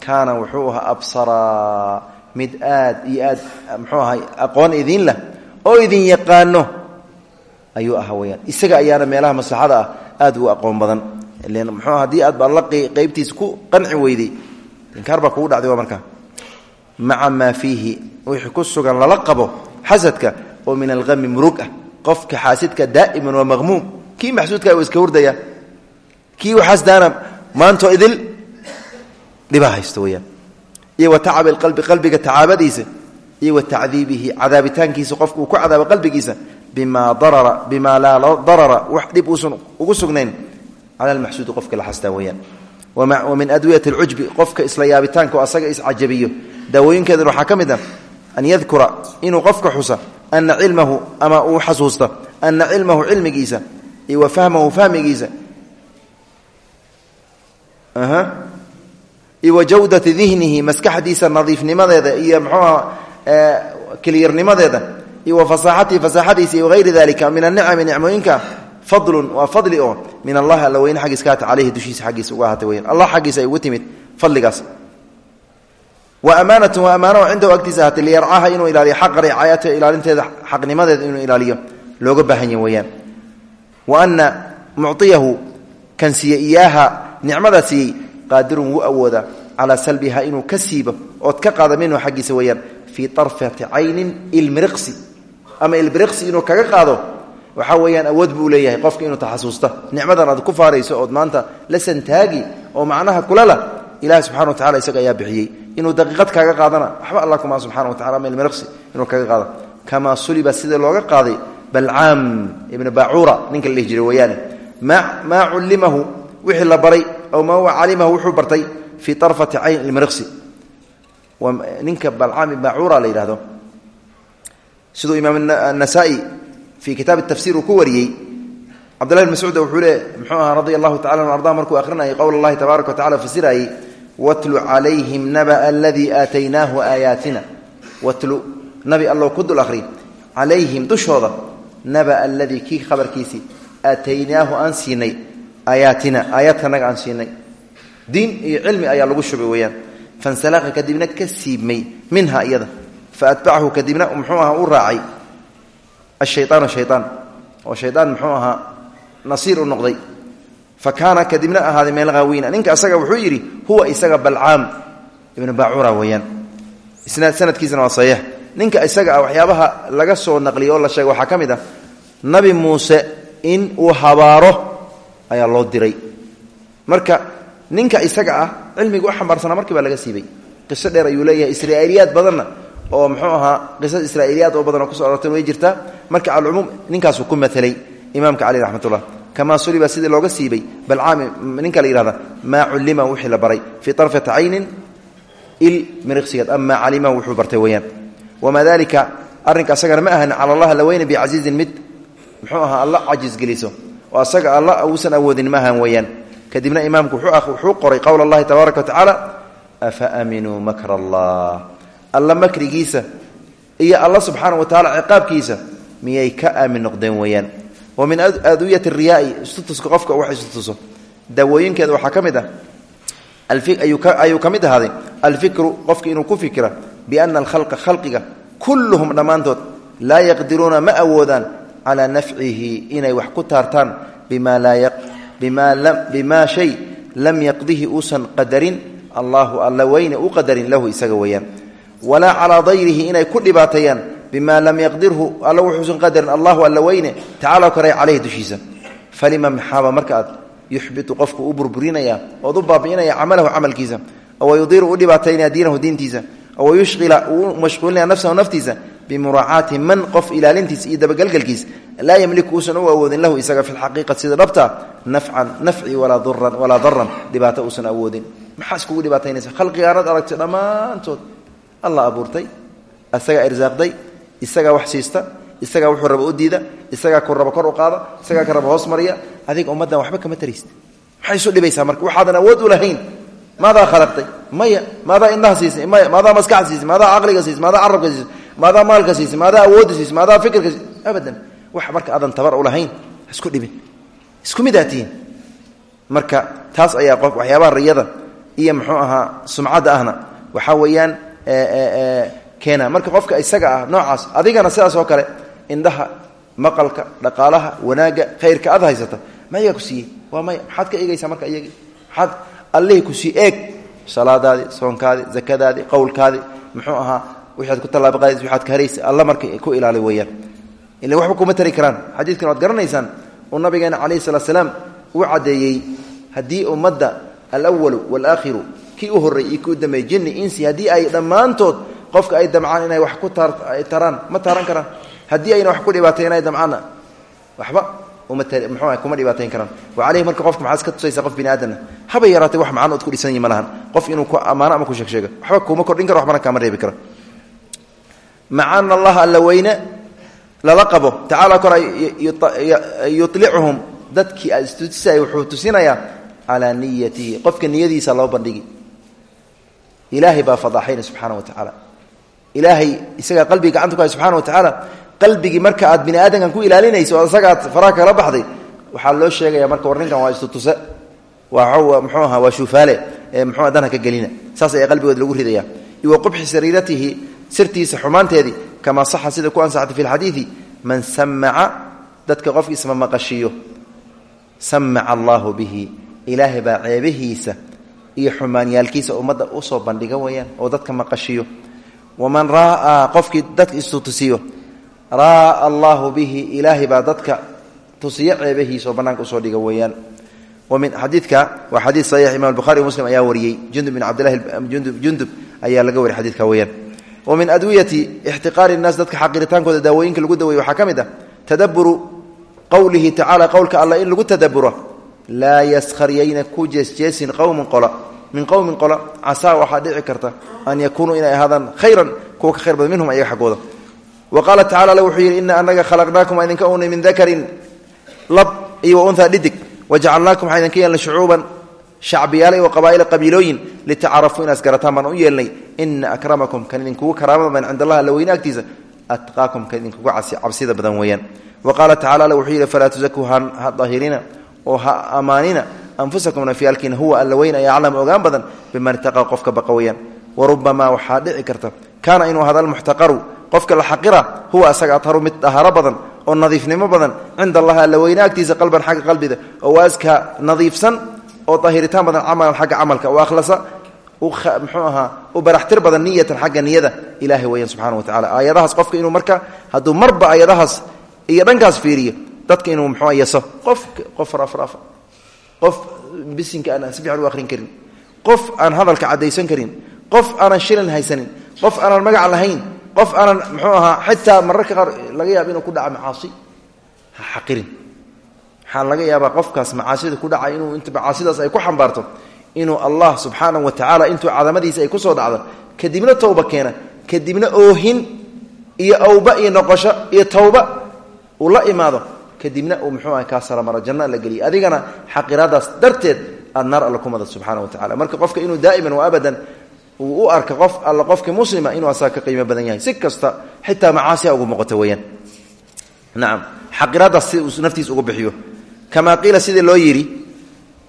kaana wuxuu ahaa absaraa mid aad iyo aad mxuu ahay aqoon idin leh oo idin yaqaano. Ayuu ahaa weyaan isaga ayaana meelaha maslaxada ah aad u aqoon badan. Mxuu haddii aad ba alla qeybtiisa ku qanci weyday. Inkaar baa kugu dhacday waa markaa. Maca maa fiihi wixii ku sugan kii maxsuudka u iska hurdaya kii waxaasdaana maanto idil dhibaa haysto weyaan iyo wa tacab alqalbi qalbiga tacaabadiisa iyo wa tacdiibihi cadaabitaankiisa ku cadaabo qalbigiisa bimaa darara bimaa laa darara wax dhib ugu sugnayn cala almaxsuudi qofka la xastaa weyaan wa min adwiyati alcujbi qofka isla yaabitaanka asaga iscajabiyo daawooyinkeedana waxaa ka mid ah an yadkura inuu qofka xusa ana cilmahu ama uu xasuusta ana cilmahu cilmigiisa iyo wa fahmahu fahmigiisa. Iyo wa jawdati dihnihi maskaxdiisa nadiifnimadeeda iyo mxuuha keliyarnimadeeda iyo wa fasaaxatihi fasaaxadiisa iyo wayri dalika min anicami nicmooyinka fadlun waa fadli oo min allahi alla weyne xaggiis ka hata caleyhi dushiisa xaggiisa uga ahaatay allah xaggiisa ay ugu timid fadligaas. Wa amaanatun waa ammaano cindahu agtiisa ahaatay liyarcaha inuu ilaaliyo ricaayata ilaalinteeda xaqnimadeeda inuu ilaaliyo. Looga baahanya weeyaan wa ana mucطiyahu kan siiye iyaaha nicmadaa siiyey qaadirun wuu awooda calaa salbiha inuu ka siibo ood ka qaada minhu xaggiisa weeyaan fii arfati caynin ilmiriqsi ama ilbiriqsi inuu kaga qaado waxaa weeyaan awood buu leeyahay qofka inuu taxasuusta. Nicmadan aad ku faarayso ood maanta la santaagi oo macnaha kulala ilahi subxana wa tacala isaga ayaa bixiyey. Inuu daqiiqad kaaga qaadana waxba balcaam ibnu baacuura ninka la dhihi jiray weeyaane maa cullimahu wixii la baray aw maa calimahu wuxuu bartay fii arfati cayn ilmiriqsi ninka balcaam ibn baacuura la yidhahdo siduu imaam anasaa'i fii kitaab tafsir uu ku wariyey cabdillahi bn mascuud wuxuu le muxuu ahaa radia allahu tacala an arda markuu akhrinayay qowl allahi tabaaraka wa tacala fasirayey watlu calayhim naba aladii aataynaahu aayaatina watlu nabi allow ku dul ahri calayhim dushooda naba aladii kii khabarkiisii aataynaahu aan siinay aayaatina aayaadkanaga aan siinay. Diin iyo cilmi ayaa lagu shubay weeyaan. Fansalaqa kadibna ka siibmay minha iyada. Fa atbacahu kadibna muxuu ahaa u raacay. Ashayaanu shayaan oo shayaan muxuu ahaa nasiir fa kaana kadibna ahaaday meel haawiina ninka asaga wuxuu yidhi huwa isaga balcaam. Ibnu baacuura weeyaan. Sanadkiisana waa saxiix ninka isaga ah waxyaabaha laga soo naqliya oo la sheega waxaa ka mid ah nabi muuse in uu habaaro ayaa loo diray. Marka ninka isaga ah cilmiga u xambaarsanaa markii baa laga siibay. Qiso dheer ayuu leeyahay israa'iiliyaad badanna oo muxuu ahaa qisas israa'iiliyaad oo badan oo kuso arortay way jirtaa marka alcumuum ninkaasuu ku matelay imaamka cali raxmatullah kamaa suliba sidii looga siibay balcaami ninka la yihahda maa cullima wixii la baray fii arfati caynin il miriqsigeed ama maa calimahu wuxuu bartay weeyaan wamaa dalika arrinka asagana ma ahan cala allah la weyne bicasiizin mid muxuu ahaa alla cajisgeliso oo asaga alla uusan awoodin ma ahan weeyaan kadibna imaamku wuxuu qoray qowl allahi tabaaraka wa tacaala afa aaminuu makra allah alla makrigiisa iyo alla subxaana wa tacala ciqaabkiisa miyay ka aamin noqdeen weeyaan wa min adwiyati riyaai istutuska qofka wax istutuso daawooyinkeeda waxaa ka mid ah ayuu ka mid ahaaday alfikru qofka inuu ku fikira biana alkhalqa khalqiga kulluhum dhammaantood laa yaqdiruuna ma awoodaan calaa nafcihi inay wax ku taartaan bimaa shay lam yaqdihi uusan qadarin. Allahu alla weyne u qadarin lahu isaga weeyaan. Walaa calaa dayrihi inay ku dhibaateeyaan bima lam yaqdirhu alla wuxuusan qadarin. Allahu alla weyne tacala koray caleyhi dushiisa. Falima maxaaba marka aad yuxbitu qofku u burburinaya ood u baabi'inaya camalahu camalkiisa oo yudiiru u dhibaataynaya diinahu oo yushqila uu mashquulinaya nafsahu naftiisa bimuraacaati man qof ilaalintiisa iyo dabagelgelkiis laa yamliku uusan u awoodin lahu isaga fi lxaqiiqati sida dhabta nafcan nafci walaa duran walaa daran dhibaato uusan awoodin maxaa iskugu dhibaataynaysa khalqigaanad aragtay dhammaantood alla abuurtay isagaa irsaaqday isagaa wax siista isagaa wuxuu raba u diida isagaa ku raba kor u qaada isagaa ka raba hoos mariya adiga ummaddan waxba kama taraysta maxay isu maadaa khalaqtay maya maadaa indhaha siisay maya maadaa maskaxda siisay maadaa caqliga siisay maadaa carabka siisay maadaa maalka siisay maadaa awoodda siisay maadaa fikirka siisay abadan wax marka aadan tabar u lahayn isku dhibin isku mid aad tihiin marka taas ayaa qof waxyaabaha riyada iyo muxuu ahaa sumcadda ahna waxaa weeyaan keena marka qofka isaga ah noocaas adigana sidaas oo kale indhaha maqalka dhaqaalaha wanaagga khayrka aad haysata ma iyagaa ku siiyey waa maya maxaad ka eegaysaa marka iyagii maxaad allihii ku sii eeg salaadaadii soonkaadii zakadaadii qowlkaadii muxuu ahaa waxaad ku tallaabaqaadis waxaad ka haraysa alla marka ku ilaali weeyaan. Ila waxba kuma tari karaan. Xadiidkan waad garanaysaan uu nabigeena calayhi salaat slaam uu caddeeyey haddii ummadda alwalu walaakhiru kii u horreey iyo kii u dambeeyey jinni insi haddii ay dhammaantood qofka ay damcaan inay wax ku taraan ma taaran karaan. Haddii ayna wax ku dhibaatay inay damcaanna waxba kuma dhibaatayn karaan. Wa caleyhi marka qofka maxaad ka tusaysaa qof bini aadamna haba yaraatay wax macano ood ku dhisan yihi ma lahan. Qof inuu ku ammaano ama ku sheegsheega. Waxba kuma kordhin karo waxbana kaama reebi karo. Maca ana allaha alla weyne lala qabo. Tacaala qalbigii marka aad bini aadamkan ku ilaalinayso oo isagaad faraha baxday waxaa loo sheegaya marka war ninkan waa istutuse waa mxuu aha waa shuufaale. Ee mxua danha ka gelina. Saas ayaa qalbigood lagu ridaya iwa qubxi sariiratihi sirtiisa xumaanteedii kamaa saxa sida ku ansaxtay fi lxadiidi man samaca dadka qofki isma maqashiyo. Samaca allaahu bihi. Ilaahay baa ceebihiisa iyo xumaanyaalkiisa ummadda u soo bandhiga weyaan oo dadka maqashiyo. Waman raaa qofkii dadka istutusiyo raaa allaahu bihi ilaahay baa dadka tusiyo ceebahiisa oo bannaanka u soo dhiga weeyaan. Min xadiidka waa xadiid saxiix imam buhari muslim ayaa wariyey. Jundub bin cabdilahi jundub ayaa laga wariyay xadidka weyaan wa min adwiyati ixtiqaari nnaas dadka xaqiritaankooda daawooyinka lagu daweeye waxaa ka mid ah tadaburu qowlihi tacala qowlka alla in lagu tadaburo laa yaskharyayna ku jeesjeesin qowmun qola min qowmin qola casaa waxaa dhici karta an yakuunuu inay ahaadaan khayran kuwa ka khayr badan wa qaala tacala alle wuxuu yidhi ina anaga khalaqnaakum waa idinka unay min dakarin lab iyo wa unha dhidig wajacalnaakum waxaa idinka yeelnay shucuuban shacbiyaala wa qabaa'ila qabiilooyin litacarafuu inaas garataan baan u yeelnay ina akramakum kan idinkugu karaamada badan cind allah alla weyne agtiisa atqaakum kan idinkugu cabsida badan weeyaan wa qaala tacala alle wuxuu yidhi falaa tusakuu ha dahirina oo ha ammaanina anfusakum nafyaalkiina huwa alla weyn ayaa aclam ogaan qofka la xaqira huwa asaga atharu mid daharo badan oo nadiifnimo badan cinda allahi alla weyne agtiisa qalban xagga qalbida. Oo waaska nadiifsan oo daahiritaan badan camalan xagga camalka. Oo akhlasa mxuu ahaa u baraxtir badan niyatan xagga niyada ilahay weeyaan subxana wa tacala aayadahaas qofka inuu marka hadduu marba aayadahaas iyo dhankaas fiiriyo dadka inuu mxuu yaso qof qof rafrafa qof bisinka aan si fiican akhrin karin. Qof aan hadalka caddaysan karin. Qof aanan shilin haysanin. Qof aanan magac lahayn qof aanan mxuu ahaa xitaa mararka qaar laga yaaba inuu ku dhaca macaasi. Ha xaqirin. Waxaa laga yaabaa qofkaas macaasida ku dhacay inuu int macaasidaas ay ku xambaarto inuu allah subxaana wa tacaala intuu cadamadiisa ay ku soo dhacdo kadibna towba keena kadibna oohin iyo awba iyo noqosho iyo towba uu la imaado kadibna uu mxuu aha kaa saramaro janna la geliya adigana xaqiraadaas darteed aad naar alla kumada subxana wa tacala marka qofka inuu daa'iman wa abadan uu u arka qof alla qofka muslima inuu asaga ka qiimo badan yahay. Si kasta xitaa macaasiha ugu muuqato weyaan nacam xaqiraadaas si uu naftiisa ugu bixiyo. Kamaa qiila sidii loo yidhi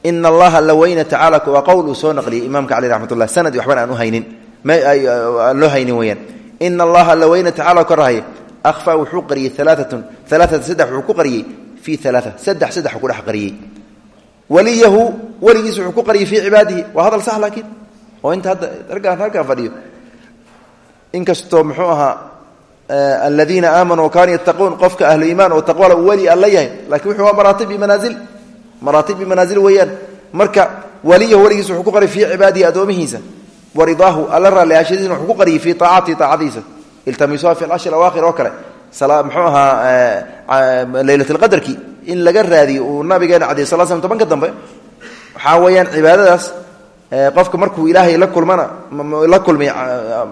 ina allaha la weyna tacaala waa qowl uu soo naqliyey imaamka caleh raxmat ullah sanad waxbana aan u haynin. Aan loo haynin weyaan ina allaha la weyna tacala ka rahay ahfaa wuxuu qariyey alaaatun alaaata saddex wuxuu ku qariyey. Fii alaaa saddex saddex ku dhex qariyey. Waliyahu weligiis wuxuu ku qariyey fii cibaadihi. Waa hadal sax laakiin oo inta hadda raggaan halkaan fadhiyo. Inkastoo muxuu ahaa aladiina aamanuu kaanuu yattaquun qofka ahlu iimaan oo taqwala uu weli alla yahay laakiin wuxuu waa maraatib bimanaail maraatib bimanaasil weeyaan. Marka waliyahu weligiis wuxuu ku qariyay fii cibaadihi addoomihiisa wa ridaahu alla raalliaashadiisna wuxuu ku qariyey fii aacatihi aacadiisa iltamisuha fi ashri awaakhir oo kale. Muxuu ahaa leylatlqadarki in laga raadiyo uu nabigeena cadiy sal slam tobanka dambe waxaa weeyaan cibaadadaas qofka markuu ilaahay la kulmana la kulmiy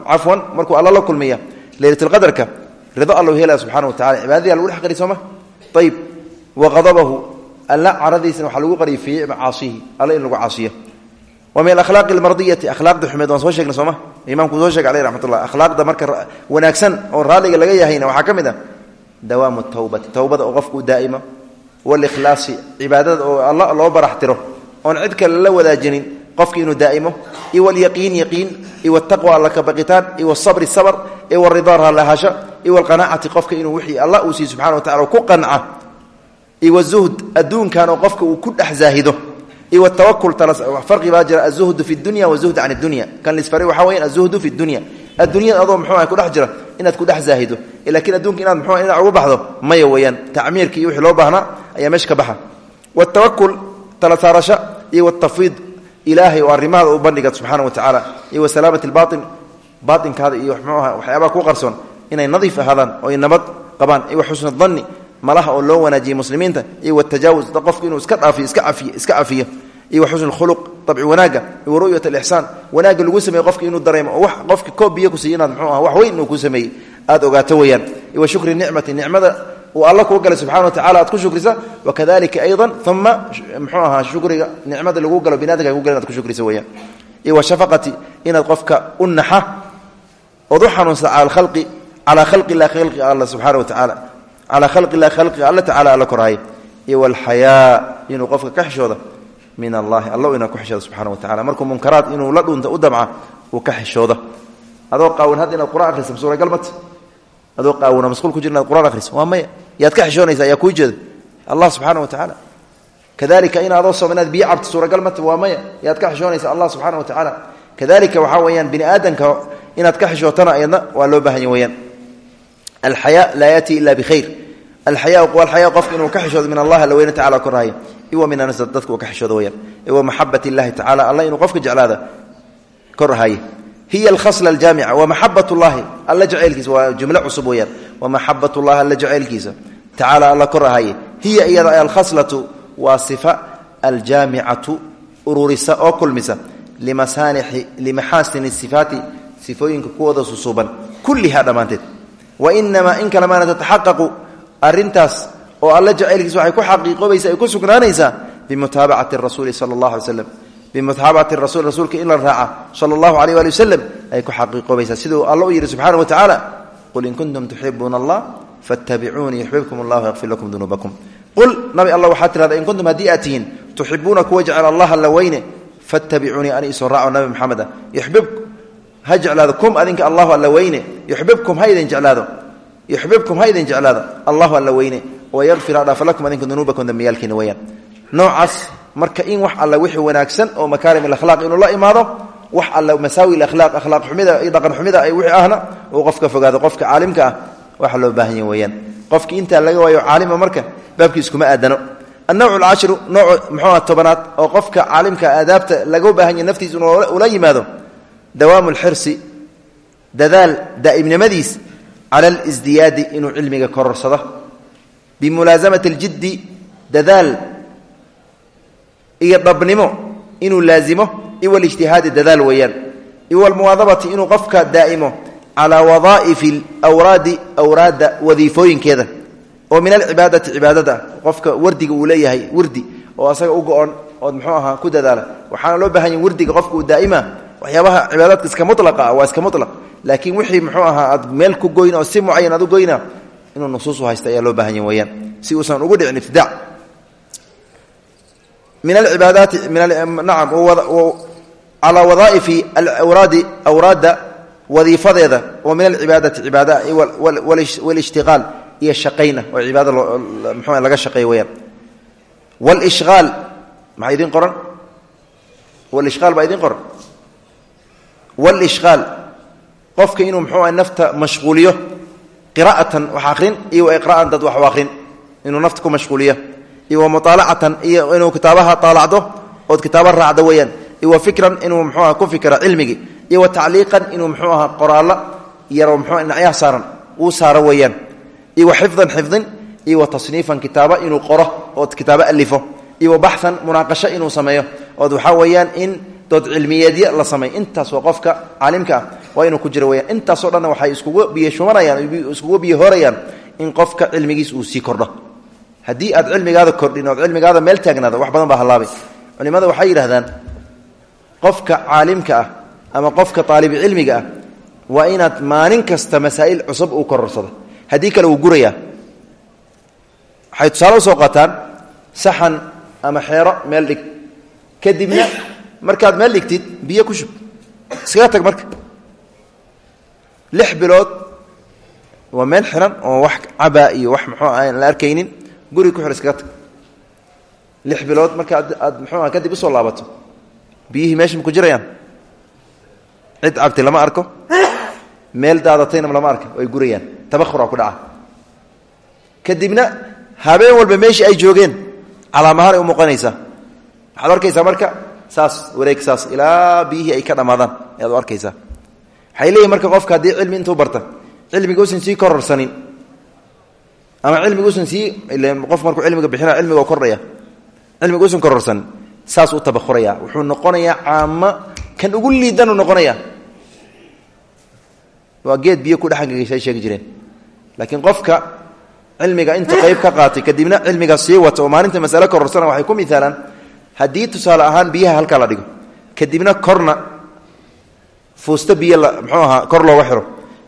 cafwan markuu alla la kulmiya leylatlqadarka rido alla helaya subxana wa tacala cibaadadii lagu dhex qari sooma ayib waqadabahu alla caradiisana waxaa lagu fii macaasihi alla in lagu caasiyo. Wa min alakhlaaqi almardiyati akhlaaqda xumeed waan soo sheegna sooma imaamku soo shegay aleyh raxmat ullah akhlaaqda marka wanaagsan oo raalliga laga yahayna waxaa ka mid ah tawbati towbada oo qofku daa'ima walikhlaasi cibaadada oo alla loo barax tiro cid kale la wadaajinin qofki inuu daa'imo iyo walyaqiin yaqiin iyo wataqwa alla ka baqitaan iyo wasabri sabr iyo waridaa raallahasho iyo walqanaacati qofka inuu wixii allah uu siiy subxana wa tacala ku qanca iyo wazuhd adduunkan oo qofka uu ku dhex zaahido iyo watawakul farqi baa jira fi dunya wazuhd can dunya. Kan lisfari waxaa weyan azuhdu fi dunya. Adduunyada adoo muxuu ah kudhex jira inaad ku dhex zaahido lakiin adduunka inaad muxuu dhinac uga baxdo maya weeyaan. Tacmiirka wixii loo baahnaa ayaa meesha ka baxa. Watawakul tala saarasho iyo watafwiid ilaahay oo arrimahaada u bandhiga subxaana wa tacaala. Iyo wa salaamat albaain baainkaada iyo muxuu aha waxyaabaha ku qarsoon inay nadiif ahaadaan oo ay nabad qabaan. Iyo wa xusna danni malaha oo loo wanaajiyey muslimiinta. Iyo watajaawus qofku inuu iska dhaafiyo iska cafiyo iska cafiyo. Iyo xusn khuluq abci wanaaga. Iyo ru'yat alixsaan wanaagga lagu sameeye qofki inuu dareemo oo qofki koob biyo kusiiy inaad mxuu aha wax weyn inuu ku sameeyey. Aad ogaato weyaan wa shukri nicmati nicmada uu alla kuu galay subxana wa tacala aad ku shukrisa. Wakadalika ayضa uma mxuu ahaa shukriga nicmada lagu galo binaadamka kugala inaad ku shukrisa weyaan iyo washafaqati inaad qofka u naxa ood u xanuunsata cala khalqi calaa khalqi lah khalqiga alla subxaana wa tacaala. Calaa khalqi lah khalqiga alla tacala alla korhaya iyo walxayaa inuu qofka ka xishooda min allahi alla inaa ku xishooda subxana wa tacala markuu munkaraad inuu la dhunta u damca uu ka xishooda adoo qaawan hadda inaad quraan akhriso suuragal mata adoo qaawano masquul ku jir inaad quraan akhriso waa maya yaad ka xishoonaysa ayaa kuu jeeda allah subxaana wa tacaala kadalika in adoo soom inaad biyo cabto suuragal mata waa maya. Yaad ka xishoonaysa allah subxana wa tacaala kadalika waxaa weeyaan bini aadamka inaad ka xishootana ayadna waa loo baahanya weyaan alxayaa laa yaati ila bikhayr alxaya alxaya qofka inuu ka xishoodo min allah alla weyne tacala korahaya iwa min anas dadka ka xishoodo weyaan iwa maxabat illahi tacala alla inuu qofka jeclaada korahaya hiy alkhasla aljaamica wa maxabat llahi alla jacaylkiisa waa jumlo wa maxabat llahi alla jacaylkiisa. Tacaala alla kor ahaye hiya iyada alkhaslatu waa sifa aljaamicatu ururisa oo kulmisa. Limaxaasini sifaati sifooyinka kuwooda susuuban. Kullihaa dhammaanteed. Wa inamaa in kale maana tataxaqaqu arintaas oo alla jacaylkiisa waxay ku xaqiiqoobaysa ay ku sugnaanaysaa bimutaabacati rasuuli sala allah alay slam bimutaabacati rasul rasuulka in la raaca sala allahu aleyh waali wasalam ay ku xaqiiqoobaysaa siduu alla u wa tacaala qul in kuntum tuxibuuna allah fattabicuunii yuxbibkum allah yakfir lakum dunuubakum qul nabi alla waxaa tirahda in kuntum haddii aad tihiin tuxibuuna kuwa jecel allah alla weyne fattabicuunii ani isoo raaco nabi maxameda yuxbib ha jeclaado kum adinka allahu alla weyne yuxbibkum ha idin jeclaado yuxbibkum ha idin jeclaado allahu alla weyne wayakfir ha dhaafa lakum adinka dunuubakum dambiyaalkiina weyaan noocaas marka in wax alla wixii wanaagsan oo makaarim alakhlaaq inuu la imaado wax alla masaawi akhlaaq akhlaaq xumida iyo dhaqan xumida wixii ahna uu qofka fogaado qofka caalimka ah waxa loo baahan yahy weeyaan. Qofkii intaa laga waayo caalima marka baabkiis kuma aadano. Annawcu alcaashiru nooc muxuuha tobanaad oo qofka caalimka aadaabta laga baahan yahy naftiisa inuu ula yimaado dawaamu alxirsi dadaal daa'imnimadiis cala alisdiyaadi inuu cilmiga kororsado bimulaasamati aljiddi dadaal iyo dhabnimo inuu laazimo iwa alijtihaadi dadaal weeyaan iwa almuwaadabati inuu qofka daa'imo calaa wadaa'ifi alawraadi awraadda wadiifooyinkeeda oo min alcibaadati cibaadada qofka wardiga uu leeyahay wirdi oo asaga u go-on muxuu ahaa ku dadaala waxaana loo baahan yahy wirdiga qofka daa'ima waxyaabaha cibaadaadka iska mulaqa waa iska mulaq laakiin wixii muxuu ahaa aad meel ku goyna oo si mucayan aad u goyna inuu nusuusu haysta ayaa loo yahy weyaan si uusan ugu dhicin ibtidaac min alcibaadaati nacam calaa wadaa'ifi alawraadi awraadda wadiifadeeda oo min alcibaadati cibaada walishtiqaal iyo shaqayna oo cibaada mxu laga shaqeeya weyaan wlishqaal maxaa idin qoran wlishqaal baa idin qoran wlishqaal qofka inuu mxuu nafta mashquuliyo qira'atan wax akrin iyo iqra'an dad wax akrin inuu nafta ku mashquuliyo iyo muaalacatan iyo inuu kitaabaha aalacdo ood kitaaba raacdo weyaan iyo fikran inuu mxuuaha ku fikra cilmigii iyo wa tacliiqan inuu mxuu aha qoraalo yaro mxuu dhinacyaha saaran uu saaro weeyaan. Iyo wa xifdan iyo wa tasniifan kitaaba inuu qoro ood kitaabo alifo iyo wa baxan inuu sameeyo ood waxaa weeyaan in dood cilmiyeedya la sameeyo intaas waa qofka caalimka ah waa inuu ku jiro weyaan intaasoo dhanna waxay iskugu biyoshubanayaan iskugu biyohoorayaan in qofka cilmigiis uu sii kordho. Haddii aad cilmigaada kordhin ood cilmigaada meel taagnaado wax badan baa hallaabay culimada waxay yidhahdaan qofka caalimka ah ama qofka aalibi cilmiga ah waa inaad maalin kasta masaa'il cusub uu kororsado haddii kale wuu gurayaa. Waxay tusaale u soo qaataan saxan ama xeero meel dhig. Kadibna markaad meel dhigtid biyo ku shub. Iskaga tag marka. Lix bilood waa meel xiran oo wax cabaa iyo wax muxuu aan la arkaynin. Guri ku xir iskaga lix bilood marka aad muxuuha kadib u soo laabato biyihii meesha ku jirayaan? Cid cabtay lama arko? Meel daadatayna lama arka ay gurayaan. Tabahura ku dhaca. Kadibna habeen walba meeshii ay joogeen calaamahaan ay u muuqanaysaa waxaad arkaysaa marka saas wareeg saas ilaa biyihii ay ka dhammaadaan ayaad u arkaysaa. Waxay leeyihiin marka qofka haddii cilmi intuu barta cilmiga usan sii kororsanin ama cilmiguusan sii qof markuu cilmiga bixina cilmiga kordhaya cilmiguusan kororsan saas u tabakuraya wuxuu noqonayaa caamo kan ugu liidanuu noqonaya waa geed biyo ku dhexangagasay sheegi jireen. Laakiin qofka cilmiga inta qayb ka qaatay kadibna cilmiga sii wata oo maalinta masale kororsana waxay ku miaalaan haddii tusaale ahaan biyaha halkaa la dhigo kadibna korna fuusto biyo la mxuu ahaa kor looga xiro.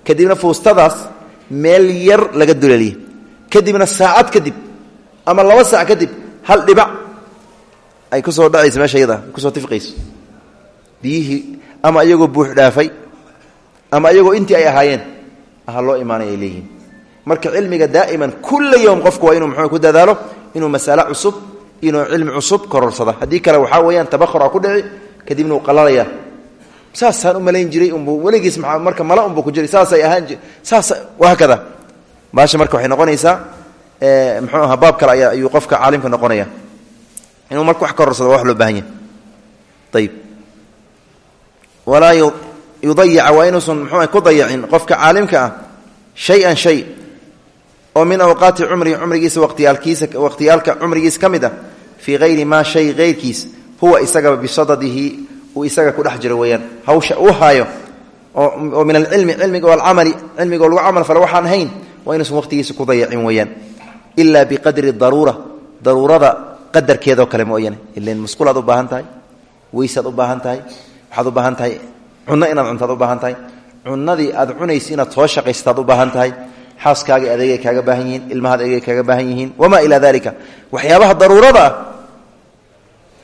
Kadibna fuustadaas meel yar laga duleeliye kadibna saacad kadib ama laba saac kadib hal dhibac ay ku soo dhacayso meesha yada ku soo tifqayso biyihii ama iyagoo buux dhaafay ama iyagoo intii ay ahaayeen aha loo imaanay ay leeyihiin. Marka cilmiga daa'iman kulla yowm qofku waa inuu mxuu ku dadaalo inuu masale cusub inuu cilmi cusub kororsada haddii kale waxaa weeyaan tabahura ku dhici kadibna uu qalalaya saasaan u malayn jiray unbu weligiis maa marka mala unbu ku jiray saasay ahaan saas hakada. Baasha marka waxay noqonaysaa mxuu aha baab kale ayuu qofka caalimka noqonaya inuu marka wax kororsado waa wax loo baahan yahay. Ayib walaa yudayica waa inuusan mxuu ku dayacin qofka caalimka ah shay-an shay oo min awqaati cumrihi cumrigiisa waqtiyaalkiisa waqhtiyaalka cumrigiisa ka mid ah fii hayri maa shay hayrkiis huwa isagaba bisadadihi uu isaga ku dhex jiro weeyaan. Hawsha uu haayo oo min alcilmi cilmiga walcamali cilmiga oo lagu camal falo waxaan ahayn waa inuusan waqtigiisa ku dayacin weeyaan. Ilaa biqadri daruura daruurada qadarkeedoo kale mooyane. Ilan musqulaad u baahan tahay weysaad u baahan tahay waxaad u baahan tahay cunno inaad cuntaad u baahan tahay cunadii aad cunaysa inaad soo shaqaystaad u baahan tahay xaaskaaga adeegay kaaga baahan yihiin ilmahaad adeegay kaaga baahan yihiin wamaa ilaa dalika waxyaabaha daruurada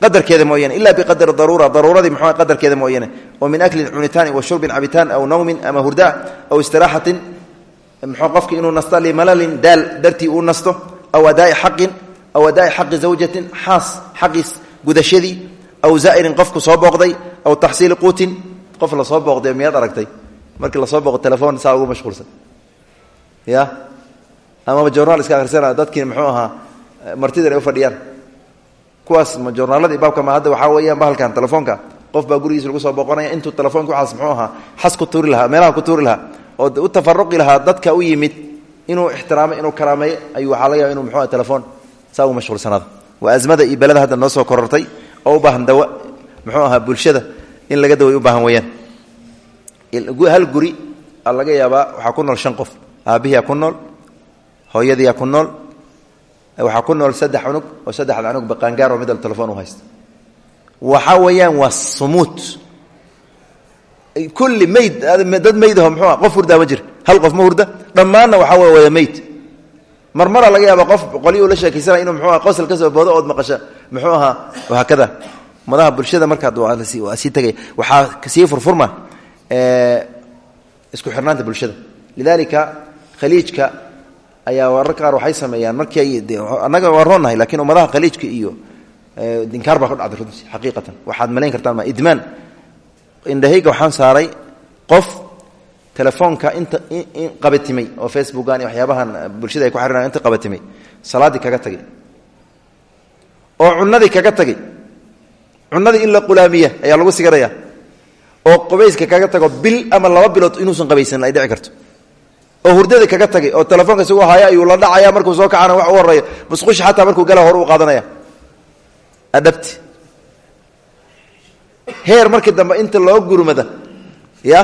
qadarkeeda mooyaane ila biqadri daruura daruuradii mxuu qadarkeeda mooyaane oo min aklin cunitaan wa shurbin cabitaan aw nawmin ama hurda aw istiraaxatin mxuu qofki inuu nasto limalalin daal dartii uu nasto aw adaai xaqin aw adaai xaqi zawjatin xaas xaqiis gudashadii aw zaa'irin qofku soo booqday aw taxsiili quutin qof la soo booqday miyaad aragtay? Markii la soo booqo telefoon saa ugu mashquulsan. Ya? Amaba jornaal iska akhrisana dadkii muxuu ahaa martidan ay u fadhiyaan. Kuwaas ma jornaaladii baabka ma hadda waxaa weeyaan bahalkan telefoonka. Qof baa gurigiisa lagu soo booqonaya intuu telefoonka waxaas muxuu ahaa xas ku tuuri lahaa meelaha ku tuuri lahaa oo u tafaruqi lahaa dadka u yimid inuu ixtiraamo inuu karaameeyo ayuu waxaa laga yaba inu muxuu aha telefoon saa ugu mashquulsanaado waa azmada iyo beleda hadda noo soo korortay oo u baahan dawa muxuu ahaa bulshada in laga daway u baahan weeyaan. Hal guri a laga yaabaa waxaa ku nool shan qof. Aabbihiia ku nool hooyadiia ku nool waxaa ku nool saddex cunug oo saddexda cunug baqaangaar oo midal telefon u haysta. Waxaa weeyaan waa sumuut kulli mayd dad maydaho muxuua qof hurdaa ma jira hal qof ma hurda dhammaanna waxaa wey wada mayd marmara laga yaaba qof qolyi uu la sheekaysanaya inuu muxuu aha qosol ka soo boodo ood maqasho muxuu ahaa haakada madaha bulshada markaad waa sii tegaya waxaa sii furfurma isku xirnaanta bulshada. Lidalika khaliijka ayaa warar qaar waxay sameeyaan. Markii annaga waa roonnahay lakiin ummadaha khaliijka iyo dinkaar baa ku dhacday runtii xaqiiqatan. Waxaad malayn kartaan ma idmaan. Indhahayga waxaan saaray qof telefoonka inta qabatimay oo facebookan iyo waxyaabahan bulshada ay ku xariran inta qabatimay salaaddii kaga tagay. Oo cunadii kaga tagay. Cunadii in la qulaamiya ayaa lagu sigaraya oo qubayska kaga tago bil ama laba bilood inuusan qabaysanin ay dhici karto. Oo hurdada kaga tagay oo telefoonka isagoo haya ayuu la dhacaya markuu soo kacana wax u horeeyo musqusha xataa markuu gala hore u qaadanaya. Adhabti heer markii dambe inta loo gurmada ya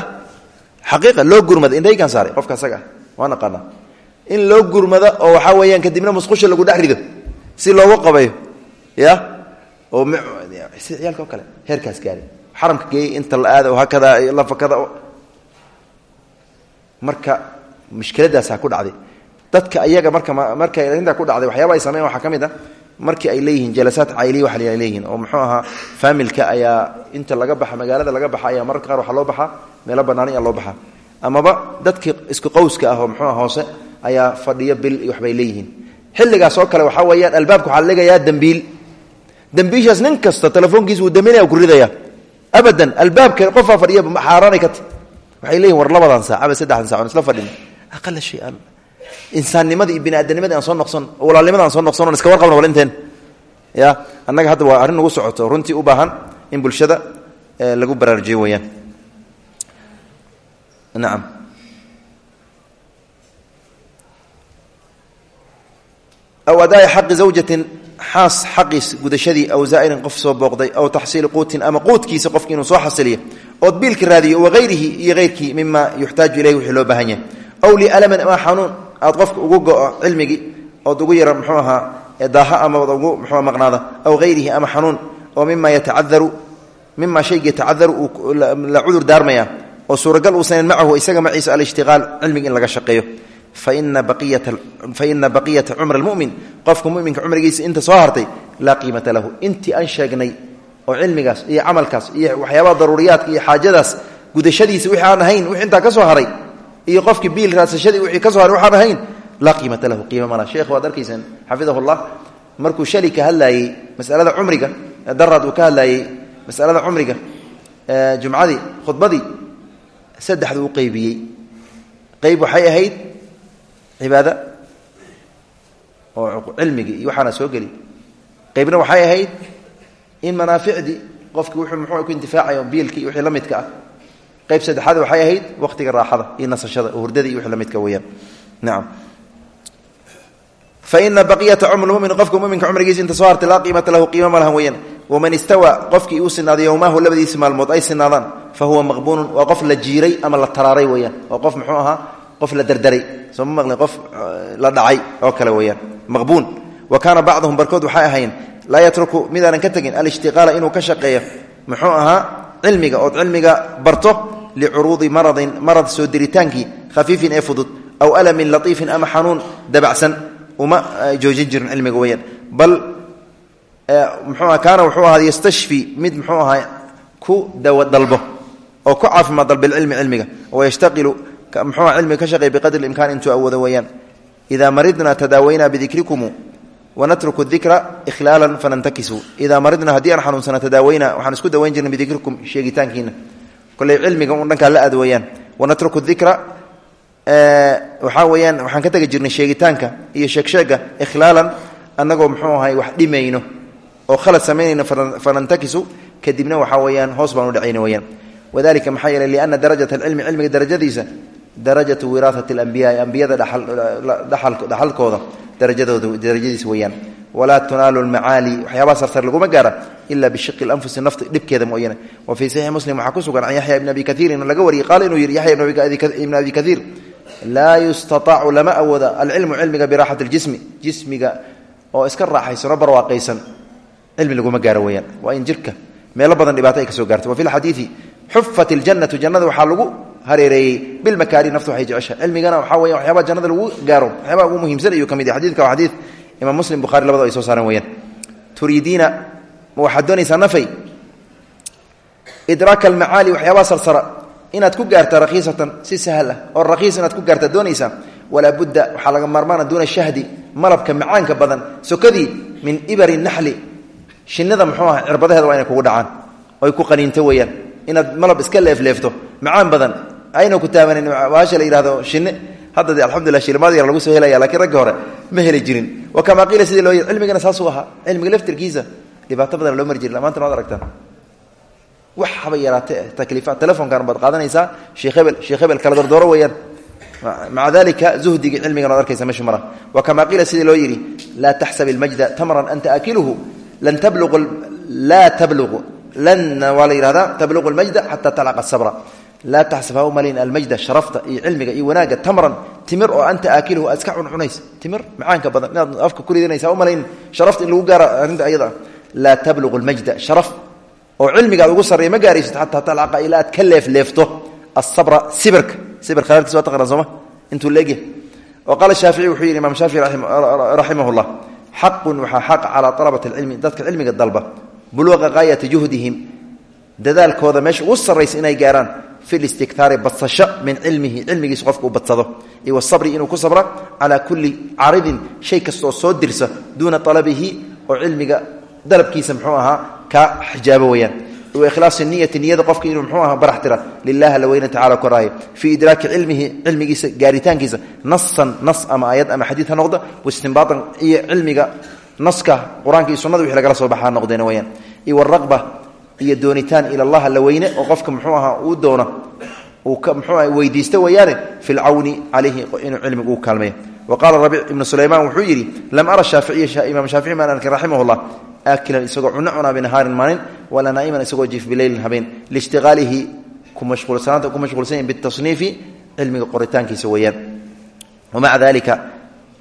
xaqiiqa loo gurmada indhaygaan saaray qofka asaga ah waa in loo gurmada oo waxaa weeyaan kadibna musqusha lagu dhex si loogu qabayo ya? Oo ciyaalka kale heerkaas gaari. Xaramka geeyey inta la aada oo hakada la fakada marka mushkiladaasaa ku dhacday. Dadka ayaga marka markay arrintaa ku dhacday waxyaaba ay sameyn waxaa ka a markii ay leeyihiin jalasaad cayliya waxa ay leeyihiin oo muxuu ahaa faamilka ayaa inta laga baxa magaalada laga baxa ayaa mararka qaar waxaa loo baxaa meelo bannaan ayaa loo baxaa. Amaba dadkii isku qowska ah oo muxuu aha hoose ayaa fadhiyo bil iyo waxbay leeyihiin. Xilligaas oo kale waxaa weeyaan albaabka waxaa dhigayaa dembiil dembiishaas nin kasta telefoonkiisa wuu daminaya ku ridaya abadan albaabka qofaa fadhiya xaaraanay ka waxay leeyihiin war labadan saac ama saddexdan sac isla fadhin. Aqala shay an insaannimadii iyo biniaadamnimadii aan soo noqson walaalnimada aan soo noqson on iska warqabna wal inteen. Ya annaga hadda waa arrin nagu socoto. Runtii u baahan in bulshada lagu baraarujiyo weeyaan nacam aw adaai xaqi zawjatin xaas xaqiis gudashadii aw zaa'irin qof soo booqday aw taxsiili quutin ama quudkiisa qofki inuu soo xasiliyo ood biilka raadiyo wagayrihi iyo hayrkii mima yuxtaaju ilayh wixii loo baahan yahay aw lialamin ama xanuun aad qofka ugu go-o cilmigii ood ugu yara mxuu ahaa daaha ama od ugu mxuu maqnaada aw hayrihi ama xanuun oo mima yatacadaru mima la cudur daarmaya oo suuragal uusanan macahu isaga maciisa alishtiqaal cilmiga in laga shaqeeyo. Faina baqiyata cumr mumin qofka muminka cumrigiisa inta soo hartay laa qiimata lahu. Intii aan sheegnay oo cilmigaas iyo camalkaas iyo waxyaabaha daruuriyaadka iyo xaajadaas gudashadiisa wixii aan ahayn wixii intaa ka haray iyo qofkii biil raadsashadii wixii ka haray waxaan ahayn laa qiimata lahu. Qiima mala sheekh waad arkaysaan xafidahu llah markuu shali ka masalada cumriga daraad uu masalada cumriga jumcadii khudbadii saddexdu u qeybiyey qeyb waxay ahayd cibaada oo cilmigii iyo waxaana soo geli qeybna waxay ahayd in manaaficdii qofki wuxuu muxuu ku intifaacayo biilkii wixii la midka ah. Qeyb saddexaad waxay ahayd waqtiga raaxada iyo nasashada oo hurdadii iyo wixii la midka weeyaan. Nacam faina baqiyata cumr mumin qofka muminka cumrigiisa inta soo hartay laa qiimata lahu qiima ma lahan weeyaan waman istawa qofkii uu sinaaday yowmaahu labadiisi maalmood ay sinaadaan fa huwa maqbuunun waa qof la jiiray ama la taraaray weeyaan waa qof muxuu ahaa qof la derderay soo ma maqlin qof la dhacay oo kale weeyaan maqbuun wa kaana bacduhum barkood waxay ahayn laa yatruku midaanan ka tegin alishtiqaala inuu ka shaqeeyo muxuu ahaa cilmiga ood cilmiga barto licuruudi maradin marad soo diritaankii weyaan mxuua kaana wuxuu ahaa yastashfi mid muxuu ahaa ku dawa dalbo oo ku caafimaad dalba ilcilmi cilmiga wayashtaqilu muxuua cilmiga ka shaqeey biqadri imkaan intuu awoodo weeyaan. Idaa maridna tadaawaynaa bidikrikum wanatruku dikra ikhlaala fanantakisu. Idaa maridna haddii aan xanuunsana tadaawaynaa waxaan isku dawayn jirna bidikrikum sheegitaankiina koley cilmiga un dhankaa la aad weeyaan. Wanatruku dikra waxaa weyaan waxaan ka tegi jirnay sheegitaanka iyo sheegsheega ikhlaalan annagoo muxuu ahay wax dhimayno oo khalad samaynayno fanantakisu kadibna waxaa weyaan hoos baan u dhacayna weyaan wadalika maxaa yeeley liana darajat alcilmi cilmiga darajadiisa darajatu wiraahat alambiyaai ambiyada dhaxalkooda darajadooda darajadiisa weyaan walaa tunaalu lmacaali waxyaabaha sarsar laguma gaara ila bishiqi lanfusi nafti dhibkeeda mooyane wa fii saxiix muslim waxaa ku sugan can yaxya ibni abi kaiirin laga wariyey qaala inuu yidhi yaxya ibn abi kaiir laa yustaaacu lama awooda alcilmu cilmiga biraaxati ljismi jismiga oo iska raaxaysano barwaaqaysan cilmi laguma gaaro weyaan waa in jirka meelo badan dhibaato ay ka soo gaarto. Wa fi lxadiidi xufat iljannatu jannada waxaa lagu hareereeyey bilmakaari naftu waxay jeceshahay. Cilmigana waxaa weya waxyaabaa jannada lagu gaaro waxyaabaha ugu muhiimsan ayuu ka mid yahay. Xadidka waa xadiid imaam muslim bukhari labado ay soo saareen weyaan turiidiina ma waxaad doonaysaa nafay? Idraaka almacaali waxyaabaha sarsara. Inaad ku gaarta rakiisatan si sahal ah. Oo rakiis inaad ku gaarta shinnida muxuu aha cirbadaheeda waa inay kugu dhacaan. Oy ku qaniinto weeyaan. Inaad malab iska leefleefto macaan badan. Ayna ku taabanin baasha la yihahdo shinne hadda alxamdullah shilmaad yar lagu soo helaya lakiin raggi hore ma heli jirin. Wa kamaa qiila sidii loo yiri cilmigana saasuu ahaa. Cilmiga laftirkiisa dhibaato badan loo mari jiri maanta maad aragtaan. Wax haba yaraate takliifa telefonkan baad qaadanaysaa. Sheekh hebel sheekh hebel kala dordooro weeyaan. Maca dalika zuhdiga cilmigan ad arkaysa meeshu mara wa kamaa qiila sidii loo yidhi laa taxsab ilmajda tamran anta aakiluhu waa la yihahdaa tabluqu lmajda xataa talcaqa sabra laa taxsab ha malin almajda sharafta iyo cilmiga iyo wanaagga tamran timir oo anta aakiluhu aad iska cuncunaysa timir macaanka badan inaad afka ku ridanaysa malayn sharafta in lagu gaaro arrinta ayada laa tabluqu lmajda sharaf oo cilmigaad ugu sarreeya ma gaaraysid xataa talcaqa ilaa aad ka leefleefto asabra sibirka sibir khalaadkiis waa taqanaa sooma intuu leegyahay wa qaala shaafici wuxuu yidhi imaam shaafici raximah llah xaqun waxaa xaq calaa alabati alcilmi dadka cilmiga dalba buluuqa gaayati juhdihim dadaalkooda meesha ugu sarraysa inay gaaraan fi listiktaari badsasho min cilmihi cilmigiisa qofka u badsado. Iyo wasabri inuu ku sabra calaa kulli caridin shay kastaoo soo dirsa duuna alabihi oo cilmiga dalabkiisa muxuu ahaa ka xijaabo weyaan ikhlaasi niyati niyada qofka inuu mxuu aha barax tira lilah alla weyne tacala koraaye. Fii idraaki cilmihi cilmigiisa gaaritaankiisa. Nasan nas ama aayad ama xadiid ha noqda waistinbaatan iyo cilmiga naska qur'aanka iyo sunada wixi lagala soo baxa ha noqdeen weyaan iyo waraqba iyo doonitaan ila allah alla weyne oo qofka muxuu ahaa uu doono uu mxuu aha weydiisto weeyaane fi lcawni calayhi inuu cilmiga uu kaalmeeyo wa qaala rabiic ibnu sulaymaan wuxuu yidhi lam ara shaaficiya imaam shaafici maan arkin raximah llah aakilan isagoo cuno cunaa binahaarin maalin walaa naa'iman isagoo jiif bileylin habeen. Liishtiqaalihi ku mashquulsan yahin bitasniifi cilmiga qoritaankiisa weeyaan. Wamaca dalika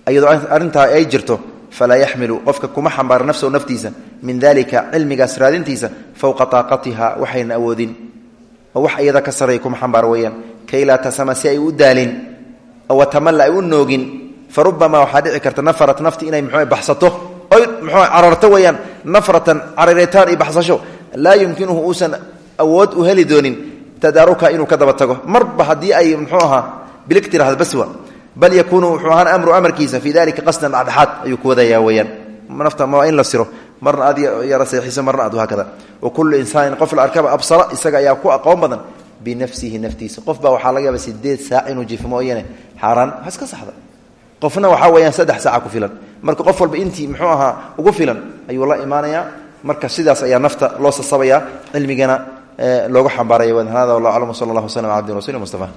iyadoo arrintaa ay jirto falaa yaxmilu qofka kuma xambaara nafsahu naftiisa min dalika cilmigaas raadintiisa fowqa taaqatiha waxayna awoodin. Oo wax iyada ka sarreeya kuma xambaaro weeyaan. Kay laa tasama si ay u daalin oo watamalla ay u noogin fa rubamaa waxaa dhici oy muxuu cararto weeyaan nafratan cararitaan iyo baxsasho laa yumkinuhu uusan awood u heli doonin tadaaruka inuu ka daba tago. Marba haddii ay muxuu ahaa bilig tirahda baswa bal yakuunu wuxuu ahaan amru amarkiisa fii dalika qasdan dhexdhexaad ayuu ku wadayaa weyaan nafta ma in la siro. Marna aad yara seexiso marna aad hakada wa kullu insaanin qof la arkaba absara isaga ayaa ku aqoon badan binafsihi naftiisa. Qof baa waxaa laga yaaba sideed qofna waxaa weyaan saddex saaca ku filan. Marka qof walba intii muxuu ahaa ugu filan ayuu la imaanayaa. Marka sidaas ayaa nafta loo sasabayaa cilmigana loogu xambaaraya hada wallah aclam sala allah waslam ala abdi rasul mustafa